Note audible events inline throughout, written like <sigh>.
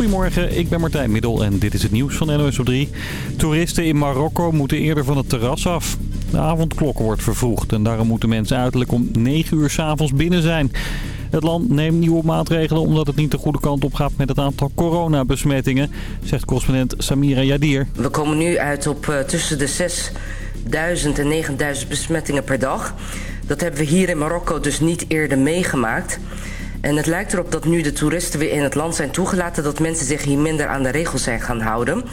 Goedemorgen, ik ben Martijn Middel en dit is het nieuws van NOS op 3. Toeristen in Marokko moeten eerder van het terras af. De avondklok wordt vervroegd en daarom moeten mensen uiterlijk om 9 uur s'avonds binnen zijn. Het land neemt nieuwe maatregelen omdat het niet de goede kant op gaat met het aantal coronabesmettingen, zegt correspondent Samira Yadir. We komen nu uit op uh, tussen de 6000 en 9000 besmettingen per dag. Dat hebben we hier in Marokko dus niet eerder meegemaakt. En het lijkt erop dat nu de toeristen weer in het land zijn toegelaten... dat mensen zich hier minder aan de regels zijn gaan houden.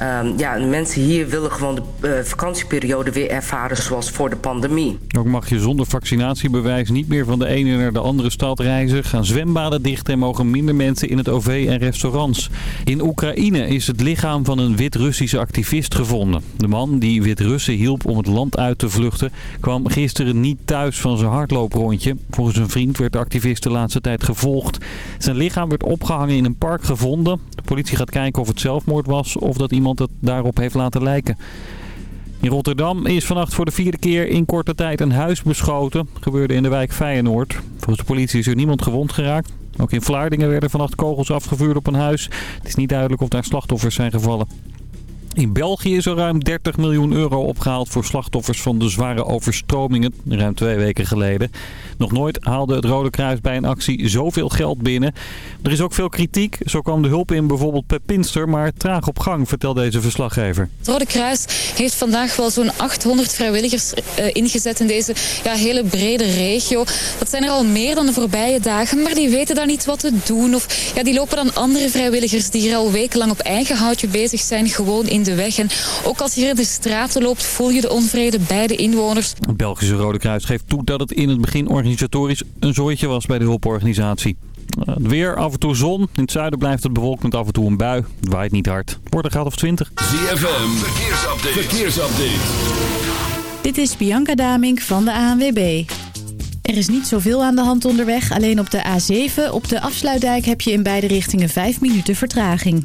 Um, ja, mensen hier willen gewoon de uh, vakantieperiode weer ervaren zoals voor de pandemie. Ook mag je zonder vaccinatiebewijs niet meer van de ene naar de andere stad reizen. Gaan zwembaden dicht en mogen minder mensen in het OV en restaurants. In Oekraïne is het lichaam van een Wit-Russische activist gevonden. De man die Wit-Russen hielp om het land uit te vluchten... kwam gisteren niet thuis van zijn hardlooprondje. Volgens een vriend werd de activist de laatste tijd gevolgd. Zijn lichaam werd opgehangen in een park gevonden. De politie gaat kijken of het zelfmoord was of dat iemand het daarop heeft laten lijken. In Rotterdam is vannacht voor de vierde keer in korte tijd een huis beschoten. gebeurde in de wijk Feyenoord. Volgens de politie is er niemand gewond geraakt. Ook in Vlaardingen werden vannacht kogels afgevuurd op een huis. Het is niet duidelijk of daar slachtoffers zijn gevallen. In België is er ruim 30 miljoen euro opgehaald voor slachtoffers van de zware overstromingen ruim twee weken geleden. Nog nooit haalde het Rode Kruis bij een actie zoveel geld binnen. Er is ook veel kritiek. Zo kwam de hulp in bijvoorbeeld per Pinster, maar traag op gang, vertelt deze verslaggever. Het Rode Kruis heeft vandaag wel zo'n 800 vrijwilligers uh, ingezet in deze ja, hele brede regio. Dat zijn er al meer dan de voorbije dagen, maar die weten dan niet wat te doen. Of ja, die lopen dan andere vrijwilligers die hier al wekenlang op eigen houtje bezig zijn, gewoon in de weg. En ook als je hier in de straten loopt, voel je de onvrede bij de inwoners. Het Belgische Rode Kruis geeft toe dat het in het begin organisatorisch een zooitje was bij de hulporganisatie. Het weer, af en toe zon. In het zuiden blijft het bewolkt met af en toe een bui. Het waait niet hard. Het wordt een graad of 20. ZFM, verkeersupdate. verkeersupdate. Dit is Bianca Damink van de ANWB. Er is niet zoveel aan de hand onderweg. Alleen op de A7, op de afsluitdijk, heb je in beide richtingen 5 minuten vertraging.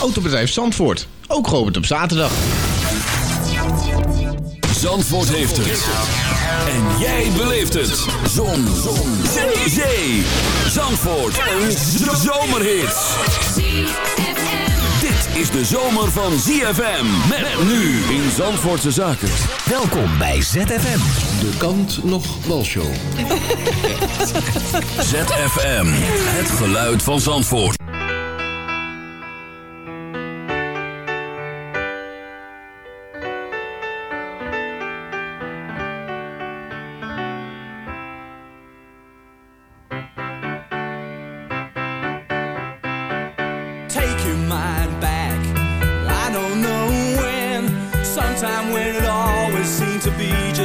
Autobedrijf Zandvoort, ook geopend op zaterdag. Zandvoort heeft het. En jij beleeft het. Zon. Zon. Zee. Zee. Zandvoort. Een zomerhit. Dit is de zomer van ZFM. Met nu in Zandvoortse Zaken. Welkom bij ZFM. De kant nog show. <laughs> ZFM. Het geluid van Zandvoort.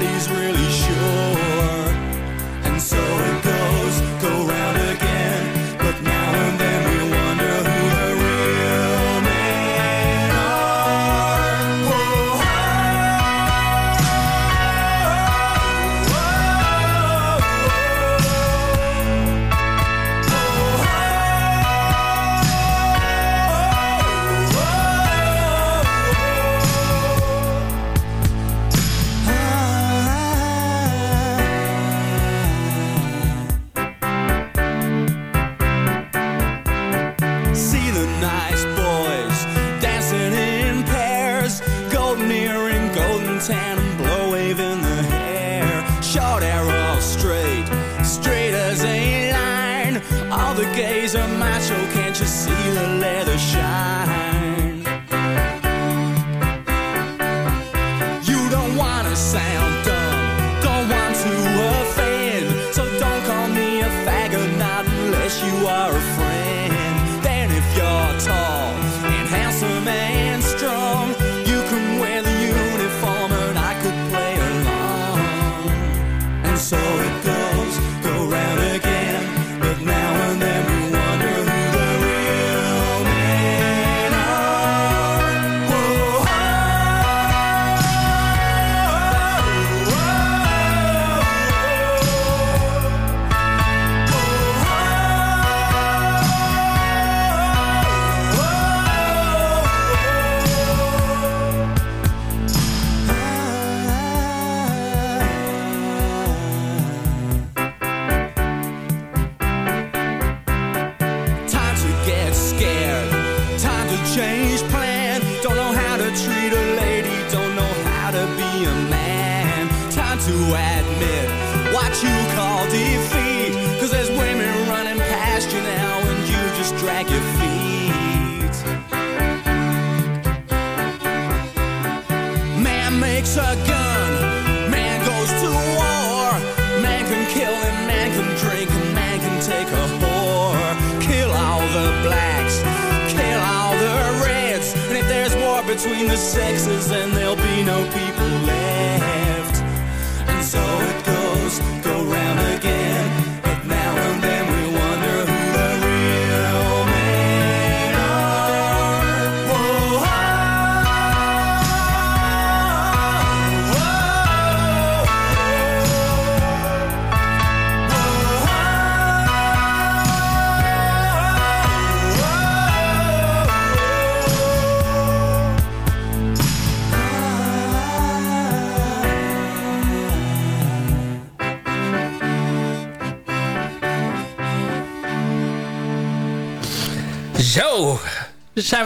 He's really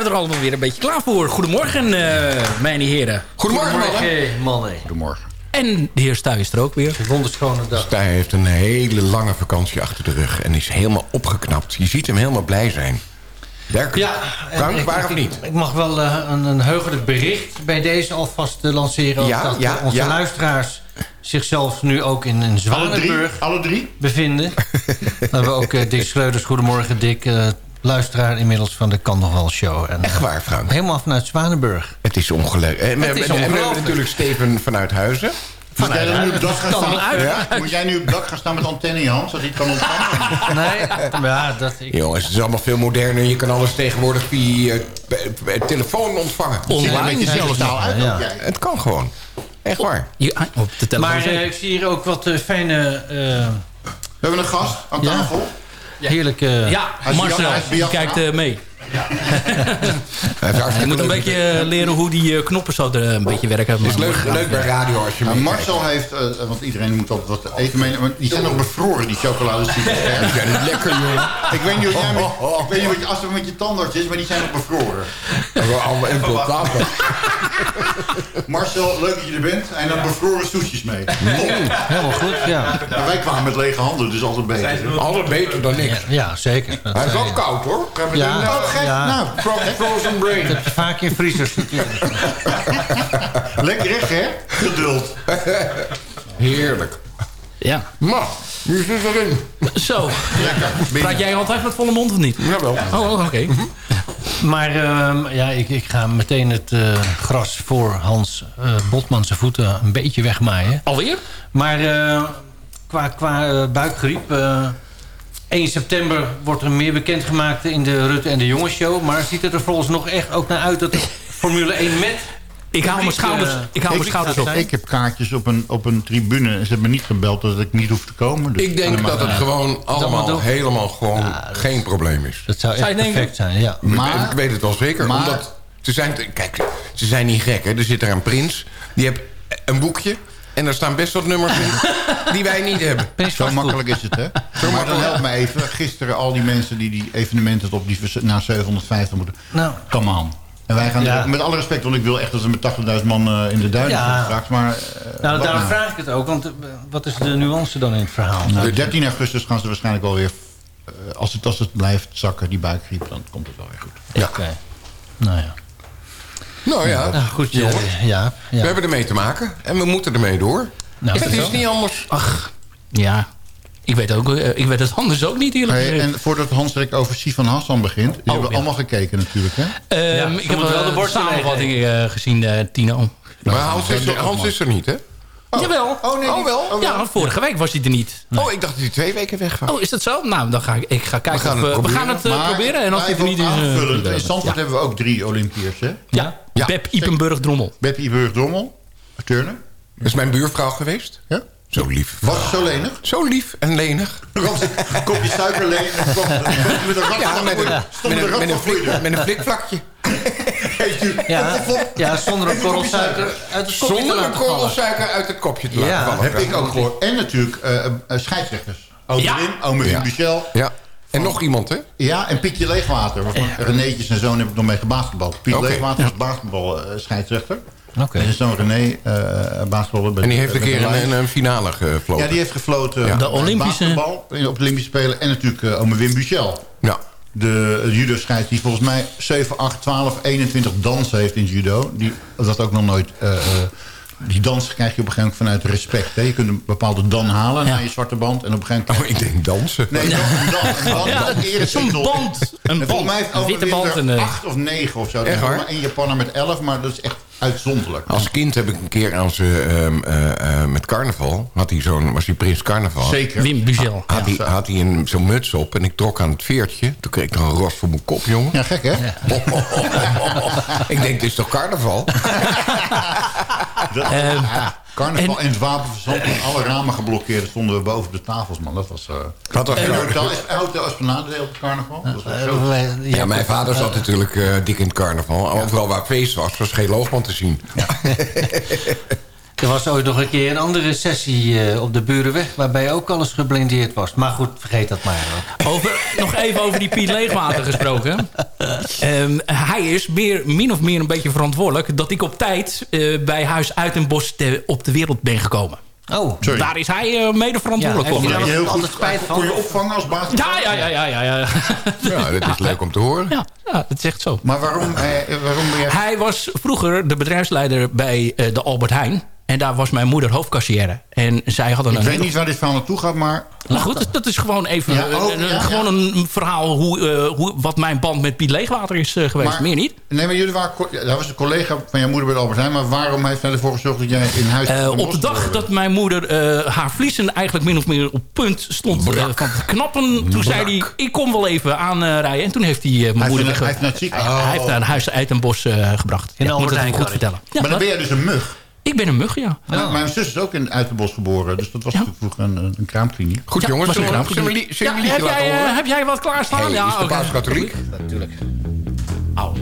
we er allemaal weer een beetje klaar voor. Goedemorgen, eh mijn heren. Goedemorgen, mannen. mannen. Goedemorgen. En de heer Stuy is er ook weer. Wonderschone dag. Stij heeft een hele lange vakantie achter de rug en is helemaal opgeknapt. Je ziet hem helemaal blij zijn. Dirk, Ja, en Frank, ik- waar of ik- niet? Ik mag wel eh, een, een heugelijk bericht bij deze alvast eh, lanceren. Ja, dat ja, onze ja. luisteraars zichzelf nu ook in een Zwanenburg Alle drie? bevinden. <laughs> Dan hebben we ook Dick Schreuders. Goedemorgen Dick. Eh, luisteraar inmiddels van de Kan Nog Wel Show. En, Echt waar, Frank? Helemaal vanuit Zwanenburg. Het is ongelooflijk. En we hebben- en we hebben natuurlijk Steven vanuit Huizen. Moet jij dan nu op dak gaan Kan staan? uit. Ja? Moet jij nu op dak gaan staan met antenne in je hand, zodat hij het kan ontvangen? Nee, ja, dat... Ik, Jongens, het is allemaal veel moderner. Je kan alles tegenwoordig via eh, telefoon ontvangen. Ja, ja. jij. Het kan gewoon. Echt waar. Je, ah, op de telefoon. maar eh, ik zie hier ook wat eh, fijne... eh, We hebben een gast aan Ja. tafel. Heerlijke... ja, Hij is Marcel, Biafra. kijkt eh, mee. Is Je moet een beetje eh, leren hoe die eh, knoppen zo er een beetje werken. Het is leuk, leuk bij radio als je. Marcel heeft, eh, want iedereen moet altijd wat eten meenemen. maar Die zijn nog bevroren, die. Die zijn lekker, jongen. Ik weet niet hoe jij met, ik weet niet wat je- als het met je tandarts is, maar die zijn nog bevroren. Allemaal implantaten. Marcel, leuk dat je er bent. En dan bevroren soesjes mee. Top. Helemaal goed, ja. Maar wij kwamen met lege handen, dus altijd beter. Altijd beter dan niks. Ja, zeker. Dat, Hij is wel eh, koud, hoor. Ik heb Ja. Gek. Ja. Nou, Fro- Frozen brain. dat heb je vaak in vriezers natuurlijk. lekker recht, hè? Geduld. Heerlijk. Ja, Maar, nu zit erin. zo. Praat jij altijd met volle mond of niet? Jawel. Oh, oké. Maar ehm, ja, ik, ik ga meteen het eh, gras voor Hans eh Botman zijn voeten een beetje wegmaaien. Alweer? Maar eh, qua, qua eh, buikgriep... eh 1 september wordt er meer bekendgemaakt in de Rutte en de Jongens show. Maar ziet het er volgens nog echt ook naar uit dat de <laughs> Formule 1 met... Ik hou mijn schouders, eh, ik hou mijn schouders op. Ik heb kaartjes op een, op een tribune. en Ze hebben me niet gebeld dat ik niet hoef te komen. Dus Ik denk dat het gewoon allemaal helemaal gewoon geen probleem is. Dat zou Zou echt denken? perfect zijn, ja. Maar- ik weet het wel zeker. maar- omdat ze zijn, kijk, ze zijn niet gek. Hè? Er zit er een prins. Die heeft een boekje. En daar staan best wat nummers in. <laughs> die wij niet hebben. Zo makkelijk is het, hè? maar dan help me even. Gisteren al die mensen die die evenementen op die naar 750 moeten. Nou. Come on. En wij gaan, Ja. met alle respect, want ik wil echt dat ze met 80.000 man eh, in de duinen Ja. straks. Maar, eh, Nou, daarom nou? vraag ik het ook. Want eh, wat is de nuance dan in het verhaal? Nou, 13 augustus gaan ze waarschijnlijk alweer eh, als, het, als het blijft zakken, die buikgriep, dan komt het wel weer goed. Ja. Oké. Nou ja. Nou ja, Nou, goed, jongens. eh, ja, We ja. hebben ermee te maken. En we moeten ermee door. Nou, het is niet anders. Ach, ja. Ik weet, ook, eh, ik weet het anders ook niet eerlijk Hey, en voordat Hans direct over Sifan Hassan begint... die hebben we ja. allemaal gekeken natuurlijk, hè? Ehm, Ja, ik heb wel de samenvatting eh, gezien, eh, Tino. Maar Hans is, Hans is er niet, hè? Jawel. Oh, nee, oh wel. Oh, Ja, vorige week was hij er niet. oh, ik dacht dat hij twee weken weg was. Oh, is dat zo? Nou, dan ga ik, ik ga kijken. We gaan of, het eh, we proberen. gaan het eh, Maar proberen. En als hij er niet is... eh, in Zandvoort hebben we ook drie Olympiërs, hè? ja, Ja. Beb Ipenburg Drommel. Beppie Burg-Drommel, turnen. Dat is mijn buurvrouw geweest. Ja? Zo lief. Was het zo lenig? Zo lief en lenig. Een kopje suiker ze met een Ja, flik, met een flikvlakje. Ja, ja, zonder een korrel suiker uit het kopje te Zonder een laten vallen. korrel suiker uit het kopje te Ja, laten vallen. Heb ik ook gehoord. En natuurlijk eh, eh, scheidsrechters. Ome Ja. Wim, ome Ja. Michel. Ja. En nog iemand, hè? Ja, en Pietje Leegwater. Waarvan Renéetjes en zoon heb ik nog mee gebasketbald. Piet Oké. Leegwater was basketbal eh, scheidsrechter. Oké. En zijn zoon René, eh basketballen. bij En die heeft een keer een, een finale gefloten. Ja, die heeft gefloten Ja. De bij Olympische- basketbal op de Olympische Spelen. En natuurlijk eh, ome Wim Buchel. Ja. De judo scheids die volgens mij 7, 8, 12, 21 dansen heeft in judo. Die, dat ook nog nooit... eh, eh, die dans krijg je op een gegeven moment vanuit respect. Hè. Je kunt een bepaalde dan halen naar je zwarte band. En op een gegeven moment... Oh, ik denk dansen. Nee, dan, dan, dan, dan eerder zo'n titel. band. Een En volgens band. mij heeft Een witte band. En, eh, acht of negen of zo. Er Echt is maar één Japanner met elf, maar dat is echt uitzonderlijk. Als kind heb ik een keer aan ze ehm, eh, eh, met carnaval... Had hij zo'n, was hij prins carnaval. Zeker. Wim Buzel. Had hij, had hij een, zo'n muts op en ik trok aan het veertje. Toen kreeg ik er een ros voor mijn kop, jongen. Ja, gek hè? <laughs> ik denk, dit is toch carnaval? <laughs> Ehm, ja, carnaval en, het wapenverzand alle ramen geblokkeerd stonden we boven de tafels, man. Dat was... eh Dat was en hotel, is- Hotel Esplanade op het carnaval. Dat was Eh, zo. Ja, mijn vader zat natuurlijk eh, dik in het carnaval. Overal waar feest was, was geen loogman te zien. <laughs> Er was ooit nog een keer een andere sessie eh, op de Burenweg... waarbij ook alles geblindeerd was. Maar goed, vergeet dat maar. Over, nog even over die Piet Leegwater gesproken. <laughs> Ehm, hij is meer, min of meer een beetje verantwoordelijk... dat ik op tijd eh, bij Huis Uitenbos te, op de wereld ben gekomen. Oh, Sorry. Daar is hij eh, mede verantwoordelijk Ja, voor. Ja, heel altijd goed. spijt van? Kon je opvangen als baas? Ja, ja, ja, ja, ja, ja. <laughs> Ja, dat is leuk om te horen. Ja, ja, dat is echt zo. Maar waarom, eh, waarom ben jij... Hij was vroeger de bedrijfsleider bij eh, de Albert Heijn. En daar was mijn moeder hoofdkassière. En zij hadden Ik een weet hele- niet waar dit verhaal naartoe gaat, maar... Nou goed, dat- dat is gewoon even Ja, een- ook, een, ja, ja. gewoon een verhaal hoe, eh, hoe, wat mijn band met Piet Leegwater is eh, geweest. Maar- Meer niet. Nee, maar jullie waren... Dat was een collega van jouw moeder bij de Albert Heijn. Maar waarom heeft hij ervoor gezorgd dat jij in huis... Eh, van op de dag dat mijn moeder eh, haar vliezen eigenlijk min of meer op punt stond eh, van te knappen. Toen zei hij, ik kom wel even aanrijden. en toen heeft hij mijn Hij moeder... heeft, hij heeft naar het ziekenhuis. hij heeft naar huis Uitenbos eh gebracht. In ja, moet het Albert even goed Heijn, vertellen. Ja, maar dan wat? ben jij dus een mug. Ik ben een mug, ja. Mijn- Mijn zus is ook in Uitenbos geboren. Dus dat was vroeger een, een, een kraamkliniek. Goed Ja, jongens, zullen we- een liedje heb, jij, eh, heb jij wat klaarstaan? Hey, ja, is de katholiek? Natuurlijk. Oh,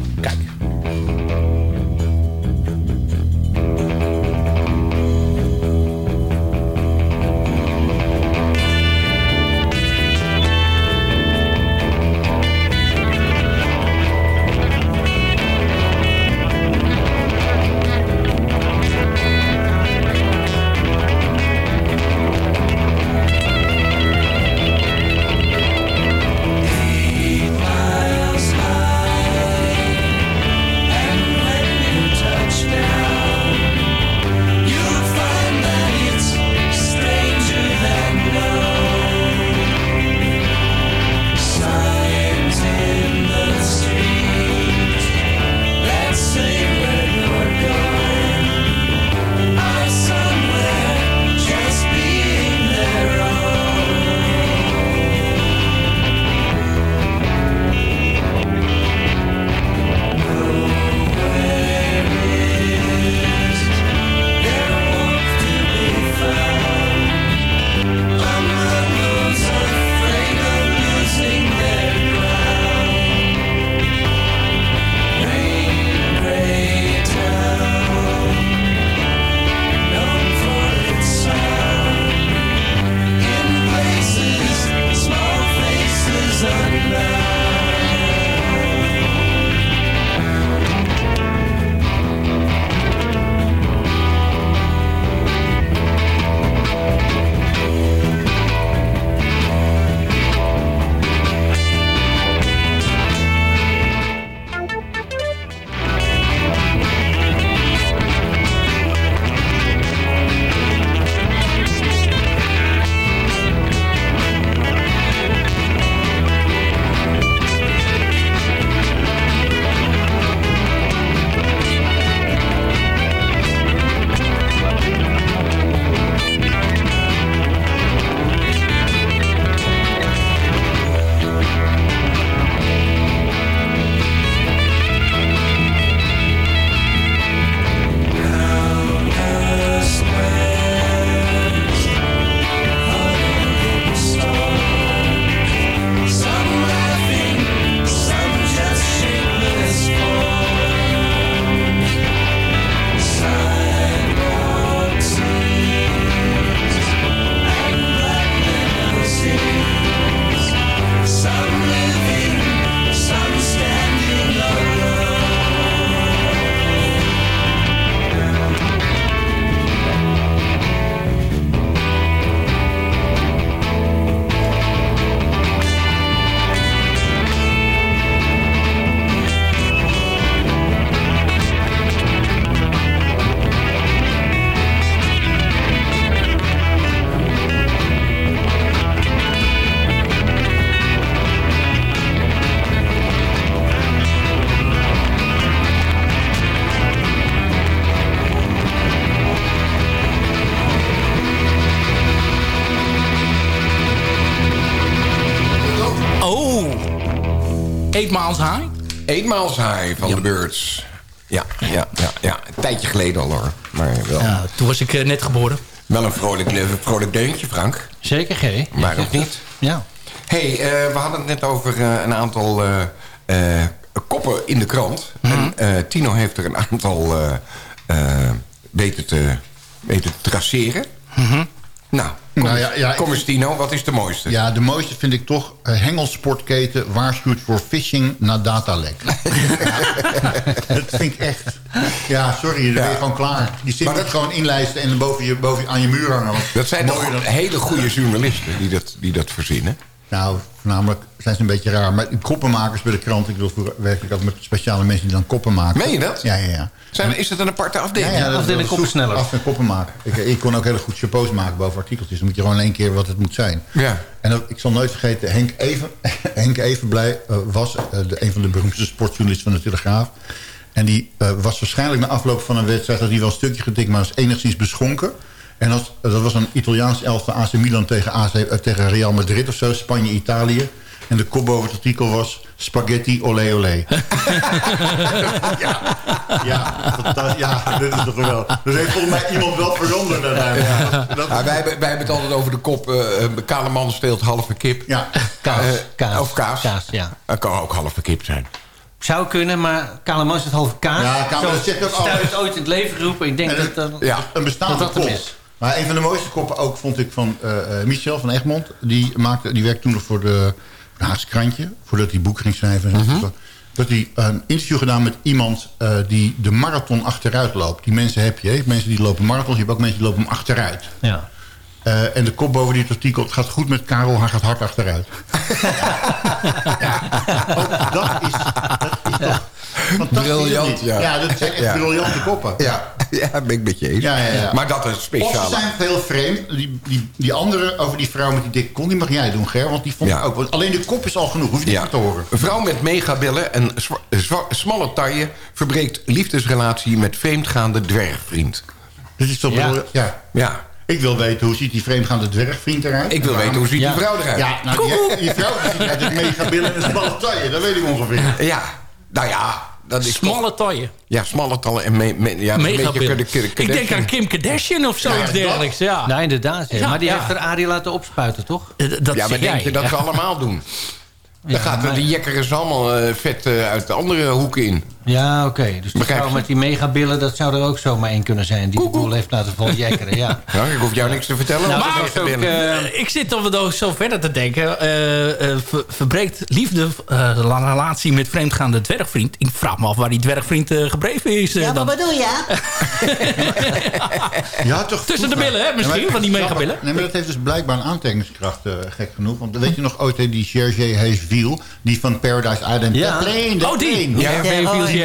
Miles High. Eight Miles High van de Birds. Ja, ja, ja, ja. Een tijdje geleden al hoor. Maar wel. Ja, toen was ik eh, net geboren. Wel een vrolijk, vrolijk deuntje, Frank. Zeker, G. Waarom niet? Ja. hey, eh, we hadden het net over eh, een aantal koppen in de krant. En eh, Tino heeft er een aantal weten, te, weten te traceren. Nou, kom, Nou ja, ja, kom eens Tino, wat is de mooiste? Ja, de mooiste vind ik toch... Uh, Hengelsportketen waarschuwt voor phishing na datalek. <laughs> <laughs> Dat vind ik echt... Ja, sorry, dan ben je gewoon klaar. Die Maar moet dat- gewoon inlijsten en boven je, boven je- aan je muur hangen. Dat zijn toch hele goede journalisten die dat, die dat verzinnen? Nou, voornamelijk zijn ze een beetje raar. Maar die koppenmakers bij de krant... Ik werkte ik ook met speciale mensen die dan koppen maken. Meen je dat? Ja, ja, ja. Zijn, is dat een aparte afdeling? Ja, ja, afdeling koppensneller. Af en koppen maken. Ik, ik kon ook hele goed chapeaus maken boven artikeltjes. Dan moet je gewoon in één keer wat het moet zijn. Ja. En dat, ik zal nooit vergeten, Henk Even, <laughs> Henk Evenblij uh, was uh, de, een van de beroemdste sportjournalisten van de Telegraaf. En die uh, was waarschijnlijk na afloop van een wedstrijd... dat hij wel een stukje getikt, maar was enigszins beschonken. En dat, dat was een Italiaans elftal AC Milan tegen, AC, uh, tegen Real Madrid of zo. Spanje, Italië. En de kop boven het artikel was... Spaghetti olé olé. <laughs> ja, ja, fantastisch. Ja, dit is toch geweldig. Dus heeft volgens mij iemand wel veranderd uiteindelijk. Ja, dat- Ja, wij, hebben, wij hebben het altijd over de kop. eh eh, kale man steelt halve kip. ja. Kaas. Eh, kaas. Of kaas. Kaas, ja. Dat kan ook halve kip zijn. Zou kunnen, maar Kaleman is het halve kaas. Ja, Kale- Zo dat zegt alles. heeft ooit in het leven geroepen. Ik denk En dat, dat, Ja. een bestaande dat dat hem kop. is. Maar een van de mooiste koppen ook vond ik van eh, eh, Michel van Egmond. Die, maakte, die werkte toen nog voor de Haagse krantje. Voordat hij boek ging schrijven. en zo. Dat hij een interview gedaan met iemand eh, die de marathon achteruit loopt. Die mensen heb je. hè. Je hebt mensen die lopen marathons. Je hebt ook mensen die lopen hem achteruit. Ja. En de kop boven dit artikel. Het gaat goed met Karel. Hij gaat hard achteruit. <laughs> ja. Ook dat is, dat is toch fantastisch. Briljant, ja. Ja, dat zijn echt Ja. briljante koppen. Ja, <laughs> ja ben ik met je eens. Ja, ja, ja. Maar dat is Of ze speciaal. zijn heel vreemd. Die, die, die andere over die vrouw met die dikke kont, die mag jij doen, Ger. Want die vond Ja. ik ook... want Alleen de kop is al genoeg, hoef je niet te horen. Een vrouw met megabillen en smalle taille... verbreekt liefdesrelatie met vreemdgaande dwergvriend. Dat is toch... Ja. bedoel- ja. Ja, Ik wil weten, hoe ziet die vreemdgaande dwergvriend eruit? ik wil weten hoe ziet Ja. die vrouw eruit. Ja, nou, die, <laughs> die vrouw die ziet uit het megabillen en een smalle taille. Dat weet ik ongeveer. Ja, nou ja... Dat is Smalle taille. Ja, smalle tallen en me, me- ja, een kudde- Ik denk aan Kim Kardashian of zoiets Ja, dat- dergelijks. Ja. Nou, inderdaad. ja. Ja, maar die ja. heeft er Arie laten opspuiten, toch? Eh, dat Ja, maar denk je dat ze allemaal doen? Dan Ja, gaat maar- die jekkeren ze allemaal eh, vet eh, uit de andere hoeken in. Ja, oké. Dus je? met die megabillen, dat zou er ook zomaar één kunnen zijn. Die de boel heeft laten voljekkeren, ja. <laughs> Ja, ik hoef jou niks te vertellen. Nou, ook, binnen. Eh, ik zit dan wel zo verder te denken. eh, eh, ver- verbreekt liefde eh, de relatie met vreemdgaande dwergvriend. Ik vraag me af waar die dwergvriend eh, gebleven is. eh, dan. bedoel je? <laughs> Ja, toch Tussen de billen, hè, misschien, Ja, maar- van die megabillen. Nee, maar dat heeft dus blijkbaar een aantrekkingskracht, eh, gek genoeg. Want weet je nog ooit die Sergej Hayesville, die van Paradise Island... Ja. The plane, the Oh, die. plane. Ja,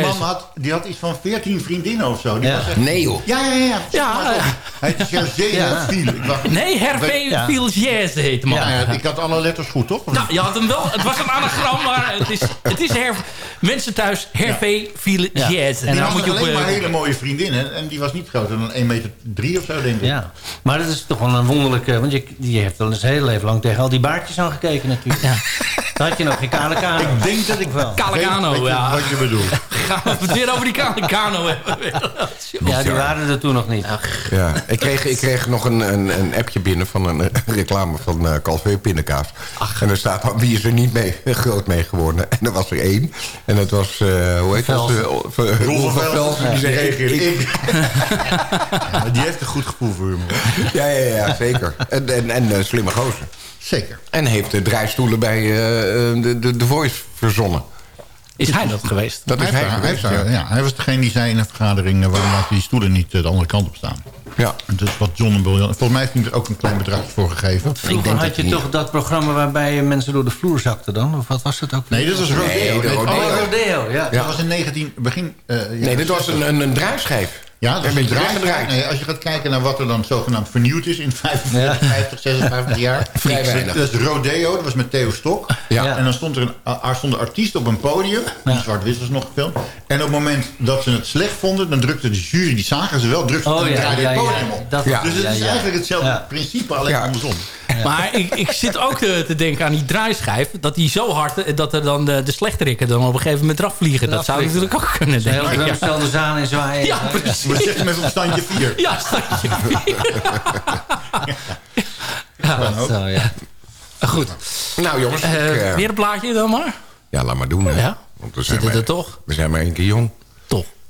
die, man had, die had iets van 14 vriendinnen of zo. Die Ja. was echt- Nee, joh. Ja, ja, ja. Ja, Maar ja. Hij. Hayesville. Ik dacht- Nee, Hervé. Villiers heet de man. Ja, ik had alle letters goed, toch? Nou, je had hem wel. Het was een anagram, maar het is, het is her, mensen thuis Hervé. Ja. En Die dan had moet je op... alleen maar eh, hele mooie vriendinnen. En die was niet groter dan 1 meter 3 of zo, denk ik. Ja, maar dat is toch wel een wonderlijke... Want je, die heeft wel eens heel leven lang tegen al die baardjes aangekeken natuurlijk. Ja. Dan had je nog geen kale kano. Ik denk dat ik wel. Kale weet Kano, wat je- ja. Wat je bedoelt. <laughs> gaan we het weer over die Kano Kano hebben. Ja, die waren er toen nog niet. Ja, ik kreeg, ik kreeg nog een, een, een appje binnen van een, eh, reclame van uh, Calvé Pindakaas. En er staat dan, wie is er niet mee, groot mee geworden? En er was er één. En dat was, uh, hoe heet dat? Uh, van Velsen. Die zei, ik, ik, <laughs> ja, maar die heeft een goed gevoel voor humor. Ja, ja, ja zeker. En, en, en uh, slimme gozer. Zeker. En heeft de draaistoelen bij uh, de, de, de Voice verzonnen. Is hij dat geweest? Dat hij is hij, hij, geweest, hij, ja. ja. hij was degene die zei in een vergadering... Uh, waarom laten die stoelen niet uh, de andere kant op staan. Ja. Dus wat John en Billion... Volgens mij heeft hij er ook een klein bedrag voor gegeven. Vroeger had je niet. toch dat programma waarbij mensen door de vloer zakten dan? Of wat was dat ook? Nee, dat was Rodeo. Nee, de Nee, Rodeo. Oh, Rodeo, ja. Dat was in 19... Begin... Uh, Nee, dit was een, een, een draaischijf. Ja, dat is een draai. Nee, als je gaat kijken naar wat er dan zogenaamd vernieuwd is in <laughs> 55, Ja. 50, 56 jaar. Vrij weinig. Dat is Rodeo, dat was met Theo Stok. Ja. En dan stond er een, er stond een artiest op een podium. Ja. Zwart-wit was nog gefilmd. En op het moment dat ze het slecht vonden, dan drukte de jury, die zagen ze wel, drukte Oh, ze ja, het podium Dat- Ja. Dus het is ja. eigenlijk hetzelfde Ja. principe, alleen Ja. andersom. Maar ik, ik zit ook te, te denken aan die draaischijf. Dat die zo hard, dat er dan de, de slechterikken dan op een gegeven moment eraf vliegen. Dat zou vliegen. natuurlijk ook kunnen, denk Heel de zaan en zwaaien. Ja, precies. Maar zeg met een standje 4. Ja, standje vier. Ja, Zo, ja. goed. Nou jongens, ik, Eh, eh, weer een plaatje dan maar. ja, laat maar doen. Hè. Ja. Want we zijn, Zitten maar, er toch? we zijn maar één keer jong.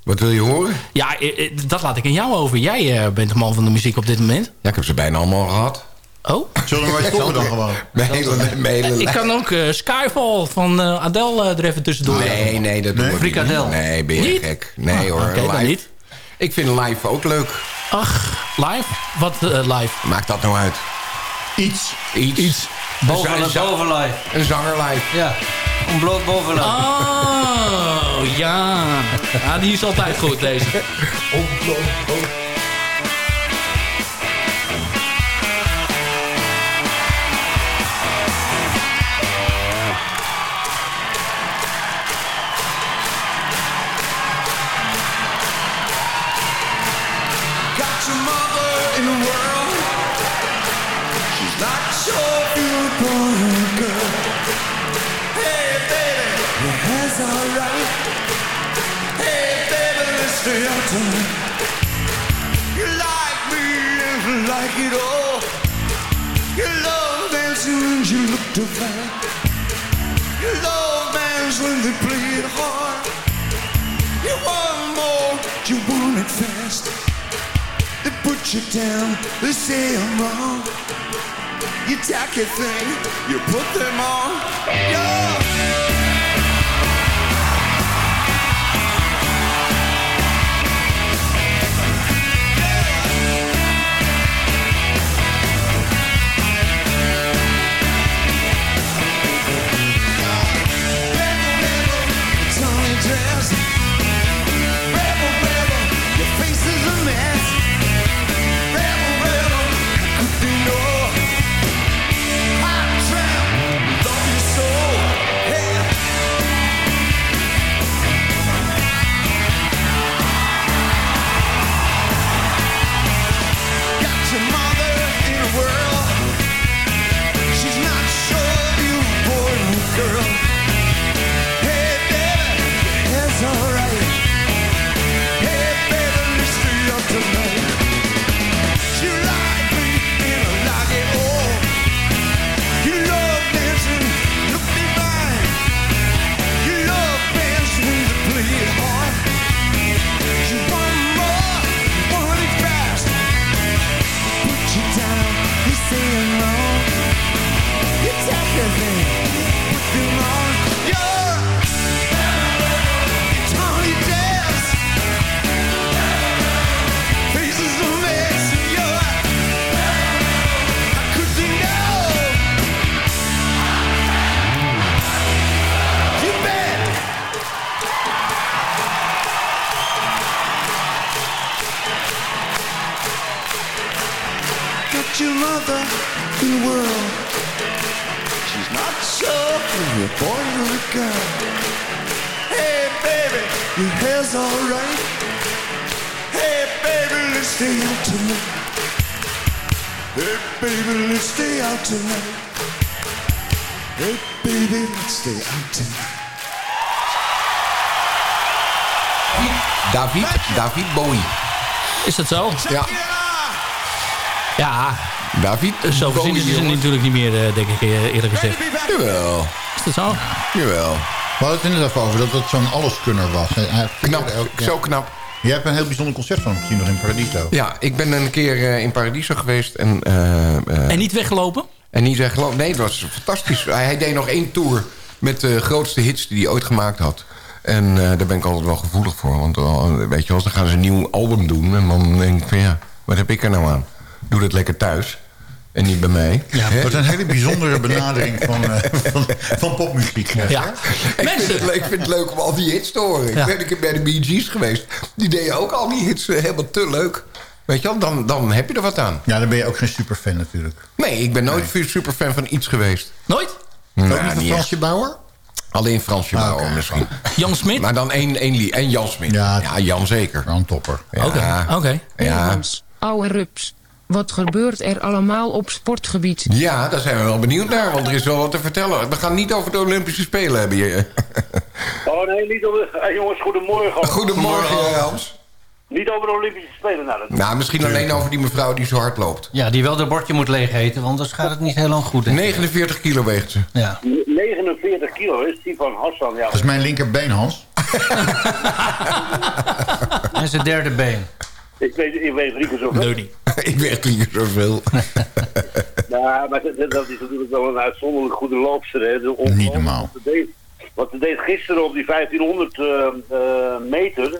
Wat wil je horen? Ja, eh, eh, dat laat ik aan jou over. Jij eh, bent de man van de muziek op dit moment. Ja, ik heb ze bijna allemaal gehad. Oh? Zullen we maar stoppen dan gewoon? <laughs> Mijn hele, mijn hele Ik kan ook Skyfall van eh, Adele er even tussendoor. Nee, nee, dat we Frikadel. niet. Nee, ben je Niet? gek. Nee Ah, hoor, oké, dan live. niet. Ik vind live ook leuk. Ach, live? Wat live? Maakt dat nou uit? Iets. Iets. Iets. Boven, Een. Een zanger live. Ja. Een bloot bovenlijf. Oh, ja. ja. Die is altijd goed, deze. Alright. Tonight. Er you like me and you like it all. You love dancing and you look divine. You love bands when they play it hard. You want more, you want it fast. They put you down, they say I'm wrong. You take your thing, you put them on. Yeah. David, Bowie. Is dat zo? Ja, Ja, David zo Bowie, voorzien is het jongens. natuurlijk niet meer, eh, denk ik eh, eerlijk gezegd. Jawel, Is dat zo? jawel. We hadden het er even over dat het zo'n alleskunner was. Knap, Ja. zo knap. Je hebt een heel bijzonder concert van hem gezien nog in Paradiso. Ja, ik ben een keer eh, in Paradiso geweest en... eh, eh, En niet weggelopen? En niet geloof, nee, het was fantastisch. Hij, hij deed nog één tour met de grootste hits die hij ooit gemaakt had. En eh, daar ben ik altijd wel gevoelig voor. Want eh, weet je wel, dan gaan ze een nieuw album doen. En dan denk ik van ja, wat heb ik er nou aan? Doe dat lekker thuis. En niet bij mij. Ja, dat is een hele bijzondere benadering van, eh, <laughs> van, van popmuziek. Ja. Ik vind, het, leuk- ik vind het leuk om al die hits te horen. Ja. Ik ben een keer bij de Bee Gees geweest. Die deden ook al die hits helemaal te leuk. Weet je wel, dan, dan heb je er wat aan. Ja, dan ben je ook geen superfan natuurlijk. Nee, ik ben nooit super fan van iets geweest. nooit? Nou, ook niet van Fransje Bauer? Alleen Fransje Ah, oké. misschien. Jan Smit? Maar dan één, één lied. En Jan Smit. Ja. Ja, Jan zeker. Jan Topper. Ja. Oké, oké. Ja. Oude rups. wat gebeurt er allemaal op sportgebied? Ja, daar zijn we wel benieuwd naar, want er is wel wat te vertellen. We gaan niet over de Olympische Spelen hebben hier. Oh nee, niet over... Hey, jongens, goedemorgen. Goedemorgen, Hans. Niet over de Olympische Spelen. Nou, dat... Nou, misschien alleen over die mevrouw die zo hard loopt. Ja, die wel de bordje moet leeg eten, want anders gaat het niet heel lang goed. denk ik. 49 kilo weegt ze. Ja. 49 kilo is die van Hassan. Ja. Dat is mijn linkerbeen, Hans. <laughs> En zijn derde been. Ik weet, ik weet drie keer zoveel. <laughs> ik weeg drie keer zoveel. <laughs> Nou, maar dat, is natuurlijk wel een uitzonderlijk goede loopster. Hè. Niet normaal. Wat ze deed, deed gisteren op die 1500 eh, eh, meter,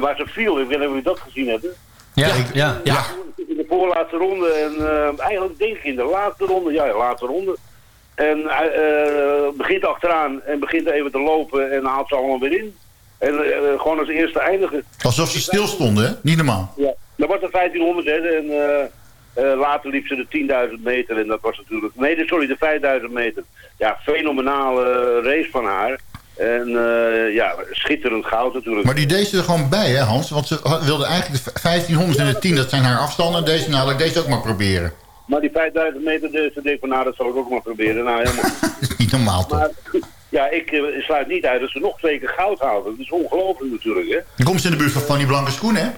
waar ze viel. Ik weet niet of jullie dat gezien hebben. Ja, ja. ja. In de voorlaatste ronde en eh, eigenlijk denk ik in de laatste ronde, ja, de laatste ronde. En hij eh, begint achteraan en begint even te lopen en haalt ze allemaal weer in. En eh, gewoon als eerste eindigen. Alsof ze stil stonden, hè? Niet normaal. Ja, dat was de 1500 hè, en eh, eh, later liep ze de 10.000 meter en dat was natuurlijk... Nee, sorry, de 5.000 meter. Ja, fenomenale eh, race van haar. En eh, ja, schitterend goud natuurlijk. Maar die deed ze er gewoon bij, hè, Hans? Want ze wilde eigenlijk de 1500 en de 10, dat zijn haar afstanden. Deze, nou, laat ik deze ook maar proberen. Maar die 5000 meter, de, ze deed van nou, dat zal ik ook maar proberen. Nou, helemaal <laughs> goed. Niet normaal, toch? Maar ja, ik eh, sluit niet uit dat ze nog twee keer goud halen. Dat is ongelooflijk natuurlijk, hè. Dan komt ze in de buurt van Fanny Blanke Schoen, hè?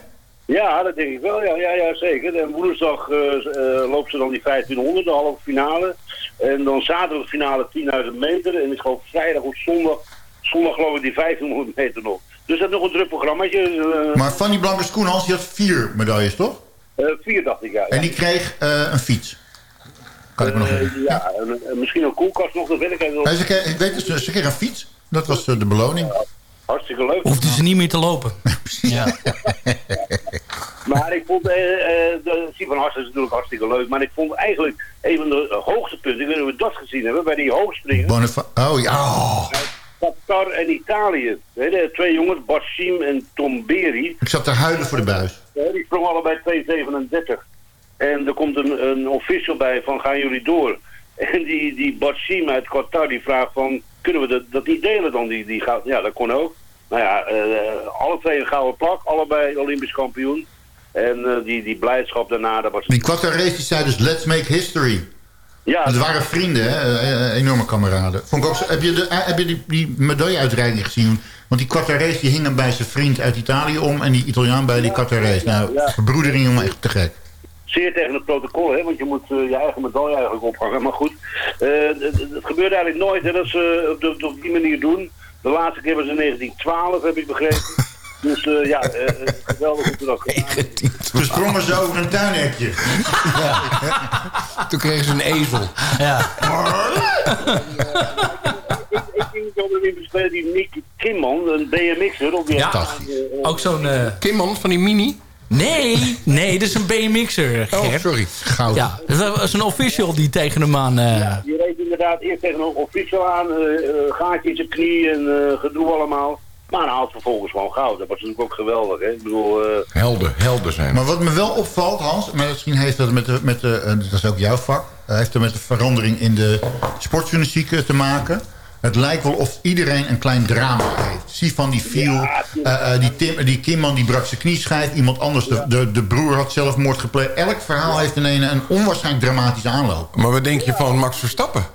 Ja, dat denk ik wel. Ja, ja, ja zeker. En woensdag eh, loopt ze dan die 1500, de halve finale. En dan zaterdag finale 10.000 meter. En ik geloof vrijdag of zondag, zondag geloof ik die 1500 meter nog. Dus dat is nog een druk programmaatje. eh, Maar Fanny Blanke Schoen, Hans, die had vier medailles, toch? eh, vier dacht ik, ja. En die kreeg eh, een fiets. Kan ik me nog herinneren. ja, en, en misschien een koelkast nog, dat weet ik eigenlijk Nee, ze kreeg, ik weet het, ze- ze kreeg een fiets. Dat was de beloning. Hartstikke leuk. Hoefden ze niet meer te lopen. <laughs> Ja. <laughs> Maar ik vond, eh, de Sivan Hars is natuurlijk hartstikke leuk. Maar ik vond eigenlijk een van de hoogtepunten, ik weet niet of we dat gezien hebben, bij die hoogspringen. Oh ja. Oh. Qatar en Italië. De twee jongens, Bashim en Tom Beri. Ik zat te huilen voor de buis. Die sprongen allebei 2,37. En er komt een, een official bij van gaan jullie door. <laughs> En die, die Bashim uit Qatar die vraagt van kunnen we dat, dat niet delen dan? Die, die goud? Ja, dat kon ook. Nou ja, eh, alle twee een gouden plak, allebei Olympisch kampioen. En eh, die, die blijdschap daarna, dat was... Die Quattarace die zei dus let's make history. Ja, Het waren vrienden, hè? eh, eh, enorme kameraden. Vond ik ook zo, heb je, de, eh, heb je die, die medailleuitreiking gezien? Want die Quattarace die hing hem bij zijn vriend uit Italië om... en die Italiaan bij die Quattarace. Nou, ja. verbroedering jongen, echt te gek. zeer tegen het protocol, hè, want je moet je eigen medaille eigenlijk ophangen. Maar goed, het, gebeurt eigenlijk nooit hè, dat ze op, op die manier doen. De laatste keer was in 1912, heb ik begrepen. Dus eh, ja, eh, eh, geweldig hoe dat gedaan Toen sprongen ze over een tuinhekje. Toen kregen ze een ezel. Ja. Ik ging zo met een speler die Nick Kimman, een BMX'er. Ja, ook zo'n... eh, Kimman van die mini? Nee, nee, dat is een BMX'er, Oh, sorry. Goud. Ja, dat was een official die tegen hem aan... eh, Die reed inderdaad eerst tegen een official aan, gaatje in zijn knie en eh, gedoe allemaal. Maar hij haalt vervolgens gewoon goud. Dat was natuurlijk ook geweldig. Hè? Ik bedoel, eh, Helder, helder zijn. Maar wat me wel opvalt, Hans... maar misschien heeft dat met de... Met de eh, dat is ook jouw vak... eh, heeft dat met de verandering in de sportjournalistiek te maken... Het lijkt wel of iedereen een klein drama heeft. Zie van die viel, eh, eh, die, Tim, die Kimman die brak zijn knieschijf. Iemand anders, de, de, de broer had zelfmoord gepleegd. Elk verhaal heeft een, een, een onwaarschijnlijk dramatische aanloop. Maar wat denk je van Max Verstappen?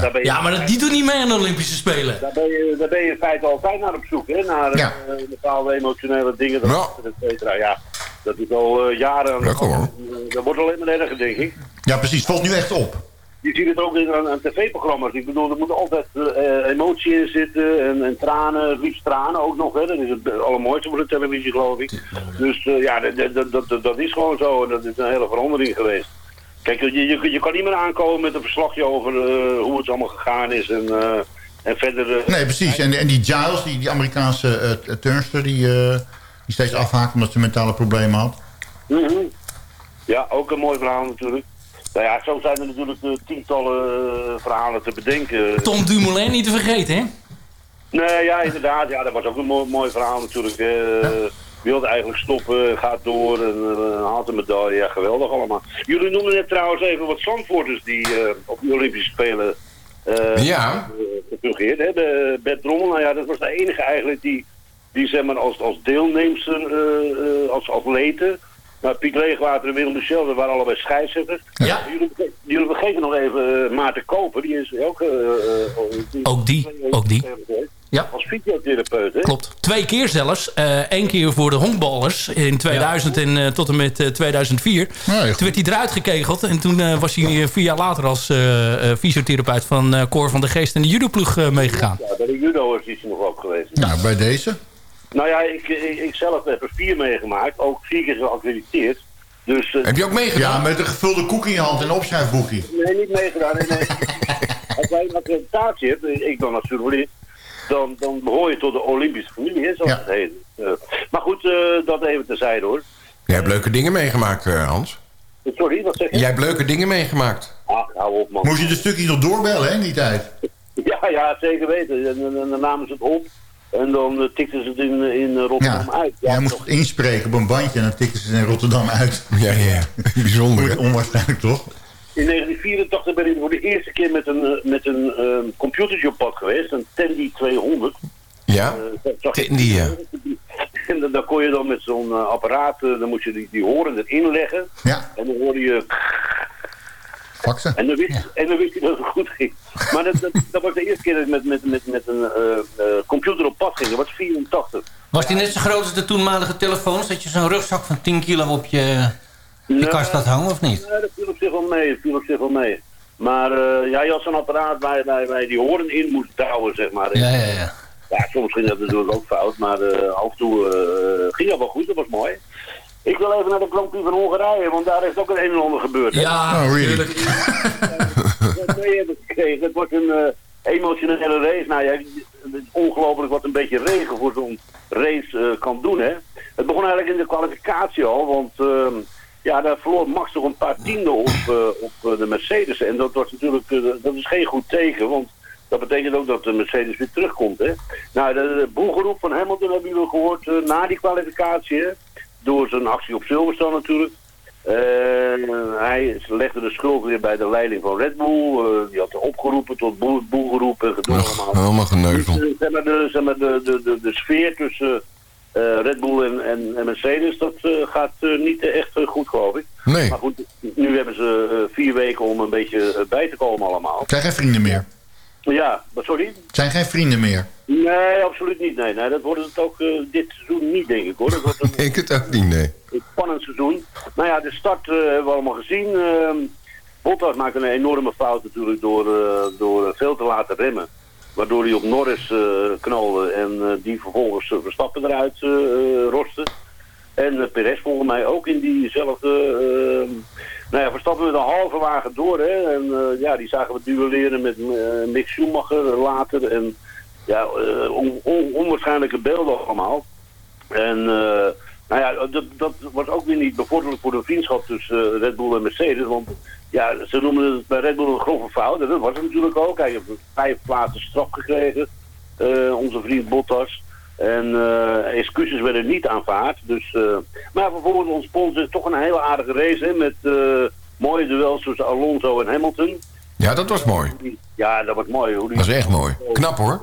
Daar ben je, Ja, maar dat, die doet niet mee aan de Olympische Spelen. daar, ben je, daar ben je in feite altijd naar op zoek. Hè? Naar Ja. eh, bepaalde emotionele dingen. Dat, Ja. et cetera. Ja, dat is al eh, jaren Lekker, hoor. Eh, Dat wordt alleen maar erger, denk ik. Ja, precies. Valt nu echt op. Je ziet het ook in aan, aan tv-programma's. Ik bedoel, er moet altijd eh, emotie in zitten en, en tranen, liefst tranen ook nog. Hè. Dat is het allermooiste voor de televisie, geloof ik. Dus eh, ja, dat, dat, dat, dat is gewoon zo en dat is een hele verandering geweest. Kijk, je, je, je kan niet meer aankomen met een verslagje over eh, hoe het allemaal gegaan is en, eh, en verder... eh, Nee, precies. En, en die Giles, die, die Amerikaanse eh, turnster... Die, eh, die steeds afhaakt omdat ze mentale problemen had. Mhm. Ja, ook een mooi verhaal natuurlijk. Nou ja, zo zijn er natuurlijk tientallen eh, verhalen te bedenken. Tom Dumoulin niet te vergeten, hè? Nee, ja, inderdaad. Ja, dat was ook een mooi, mooi verhaal natuurlijk. eh wilde eigenlijk stoppen, gaat door en eh, haalt een medaille. Ja, geweldig allemaal. Jullie noemden net trouwens even wat Zandvoorters die eh, op de Olympische Spelen Ja. gefungeerd hebben. Bert Drommel, nou ja, dat was de enige eigenlijk die, die zeg maar als, als deelnemster, als atlete, Nou, Piet Leegwater en Willem Michel, dat waren allebei scheidsrechters. Ja. Jullie, jullie vergeten nog even Maarten Koper, die is ook... Ook die, ook die. Ja. Als fysiotherapeut, hè? Klopt. Twee keer zelfs. Eén keer voor de honkballers in 2000 en eh, tot en met eh, 2004. toen werd hij eruit gekegeld. En toen eh, was hij eh, vier jaar later als eh, eh, fysiotherapeut van eh Cor van de Geest en de judoploeg eh, meegegaan. Ja, bij de judo is hij nog ook geweest. Nou, bij deze. Nou ja, ik, ik, ik zelf heb er vier meegemaakt, ook vier keer geaccrediteerd. Dus, eh, Heb je ook meegedaan? Ja, met een gevulde koek in je hand en een opschrijfboekje. Nee, niet meegedaan. Nee, nee. <laughs> Als jij een accreditatie hebt, ik dan als journalist, dan, dan behoor je tot de Olympische familie, hè, zoals het heet. Eh, maar goed, eh, dat even terzijde hoor. Jij hebt leuke dingen meegemaakt, eh, Hans. Sorry, wat zeg je? Jij hebt leuke dingen meegemaakt. Ach, hou op man. Moest je de stukjes nog doorbellen, hè, in die tijd? <laughs> Ja, ja, zeker weten. En, en, en dan namen ze het op en dan tikten ze het in, in Rotterdam Ja, uit. jij moest het inspreken op een bandje en dan tikten ze in Rotterdam uit. Ja, ja, <laughs> bijzonder. Onwaarschijnlijk, toch? In 1984 ben ik voor de eerste keer met een, eh, met een ehm, computertje op pad geweest, een Tandy 200. Ja, Eh, Tandy, ja. <laughs> En dan, dan kon je dan met zo'n eh, apparaat, dan moest je die, die horen erin leggen. Ja. En dan hoorde je... Faxen. En dan wist, en dan wist je dat het goed ging. Maar dat, dat, dat was de eerste keer dat ik met, met, met, met een eh, eh, computer op pad ging. Dat was 84. Was die net zo groot als de toenmalige telefoons? Dat je zo'n rugzak van 10 kilo op je, je kast had hangen, of niet? Nee, dat viel op zich wel mee. Dat viel op zich wel mee. Maar eh, ja, je had zo'n apparaat waar, je- waar, je- waar je die horen in moest douwen, zeg maar. Ja, ja, ja. Ja, soms ging dat natuurlijk ook fout, maar eh, af en toe eh, ging dat wel goed, dat was mooi. Ik wil even naar de Grand Prix van Hongarije, want daar is ook een een en ander gebeurd. hè? Ja, Oh, really? wat mee <laughs> hebben gekregen. Het wordt een emotionele race. Nou ja, het is ongelooflijk wat een beetje regen voor zo'n race kan doen. Hè. Het begon eigenlijk in de kwalificatie al, want ehm, ja, daar verloor Max toch een paar tienden op, <laughs> eh, op eh, de Mercedes. En dat, was natuurlijk, eh, dat is geen goed teken, want dat betekent ook dat de Mercedes weer terugkomt. Hè. Nou, de, boelgeroep van Hamilton hebben jullie gehoord eh, na die kwalificatie. Hè. Door zijn actie op Silverstone natuurlijk. Hij legde de schuld weer bij de leiding van Red Bull. Die had er opgeroepen tot boel, boelgeroep en gedoe allemaal. Helemaal geneuzel. Dus, zeg maar, de, zeg maar, de, de, de, de sfeer tussen Red Bull en, en, en Mercedes, dat eh, gaat eh, niet echt eh, goed, geloof ik. Nee. Maar goed, nu hebben ze eh, vier weken om een beetje eh, bij te komen allemaal. Zijn geen vrienden meer. Ja, maar sorry? Zijn geen vrienden meer. Nee, absoluut niet. Nee, nee dat wordt het ook eh, dit seizoen niet, denk ik hoor. Dat wordt <laughs> een Ik het ook niet, nee. een spannend seizoen. Nou ja, de start eh, hebben we allemaal gezien. Ehm Bottas maakte een enorme fout natuurlijk door, eh, door eh, veel te laten remmen. Waardoor hij op Norris eh, knalde en eh, die vervolgens eh, Verstappen eruit roste. En Perez volgens mij ook in diezelfde... eh, nou ja, Verstappen met een halve wagen door. Hè? En ja, die zagen we duelleren met Mick Schumacher later. En ja, on- on- onwaarschijnlijke beelden allemaal. En nou ja, dat, dat was ook weer niet bevorderlijk voor de vriendschap tussen Red Bull en Mercedes. Want ja, ze noemen het bij Red Bull een grove fout. En dat was het natuurlijk ook. Hij heeft vijf plaatsen straf gekregen, eh, onze vriend Bottas. En eh, excuses werden niet aanvaard. Dus, eh, maar vervolgens ontspon zich toch een hele aardige race hè, met mooie duels tussen Alonso en Hamilton. Ja, dat was mooi. Ja, dat was mooi. Hoe die Dat is echt mooi. Knap hoor.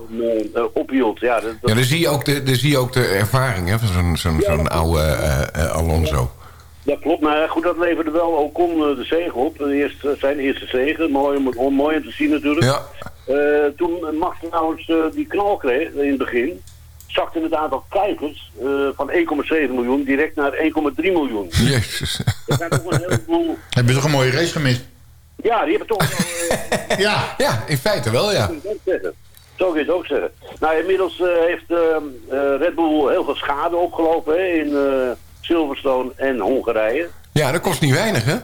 ophield. Ja, dat, dat- Ja, dan zie je ook de, dan zie je ook de ervaring hè, van zo'n zo'n oude Alonso. Dat klopt, maar goed, dat leverde wel Ocon eh, de zege op. De eerste, zijn eerste zege, mooi, om- om, mooi om te zien natuurlijk. Ja. Eh, toen Max trouwens eh, die knal kreeg in het begin, zakte het aantal kijkers eh, van 1,7 miljoen direct naar 1,3 miljoen. Jezus. Dat zijn toch een heleboel... <laughs> Heb je toch een mooie race gemist? Ja, die hebben toch wel... eh, <laughs> Ja. Ja, in feite wel, ja. Zo kun je het ook zeggen. Zo kun je het ook zeggen. Nou, inmiddels eh, heeft eh, eh, Red Bull heel veel schade opgelopen hè, in eh, Silverstone en Hongarije. 2,5 Ja, dat kost niet weinig, hè?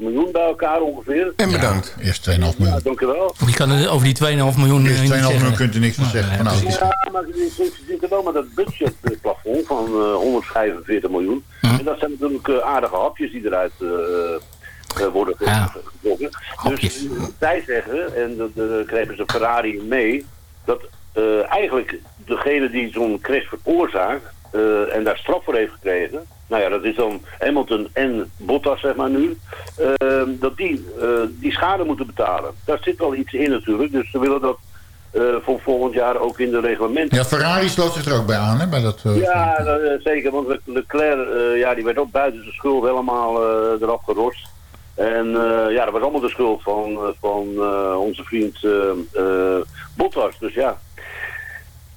miljoen bij elkaar ongeveer. En bedankt. Eerst 2,5 Ja, miljoen. dankjewel. Die kan er over die 2,5 miljoen Eerst 2,5 niet miljoen kunt u niks van zeggen. Van nou, Ja, maar ze zitten wel met dat budgetplafond van eh, 145 miljoen. En dat zijn natuurlijk eh, aardige hapjes die eruit eh, eh, worden Ja. getrokken. Dus zij zeggen, en dat kregen ze Ferrari mee, dat eh, eigenlijk degene die zo'n crash veroorzaakt eh, en daar straf voor heeft gekregen, nou ja, dat is dan Hamilton en Bottas zeg maar nu, eh, dat die eh, die schade moeten betalen. Daar zit wel iets in natuurlijk, dus ze willen dat eh, voor volgend jaar ook in de reglementen. Ja, Ferrari sloot zich er ook bij aan, hè? Bij dat, Ja, zeker. Want Le- Leclerc, ja, die werd ook buiten zijn schuld helemaal eraf gerost. En ja, dat was allemaal de schuld van, van onze vriend eh, Bottas. Dus ja.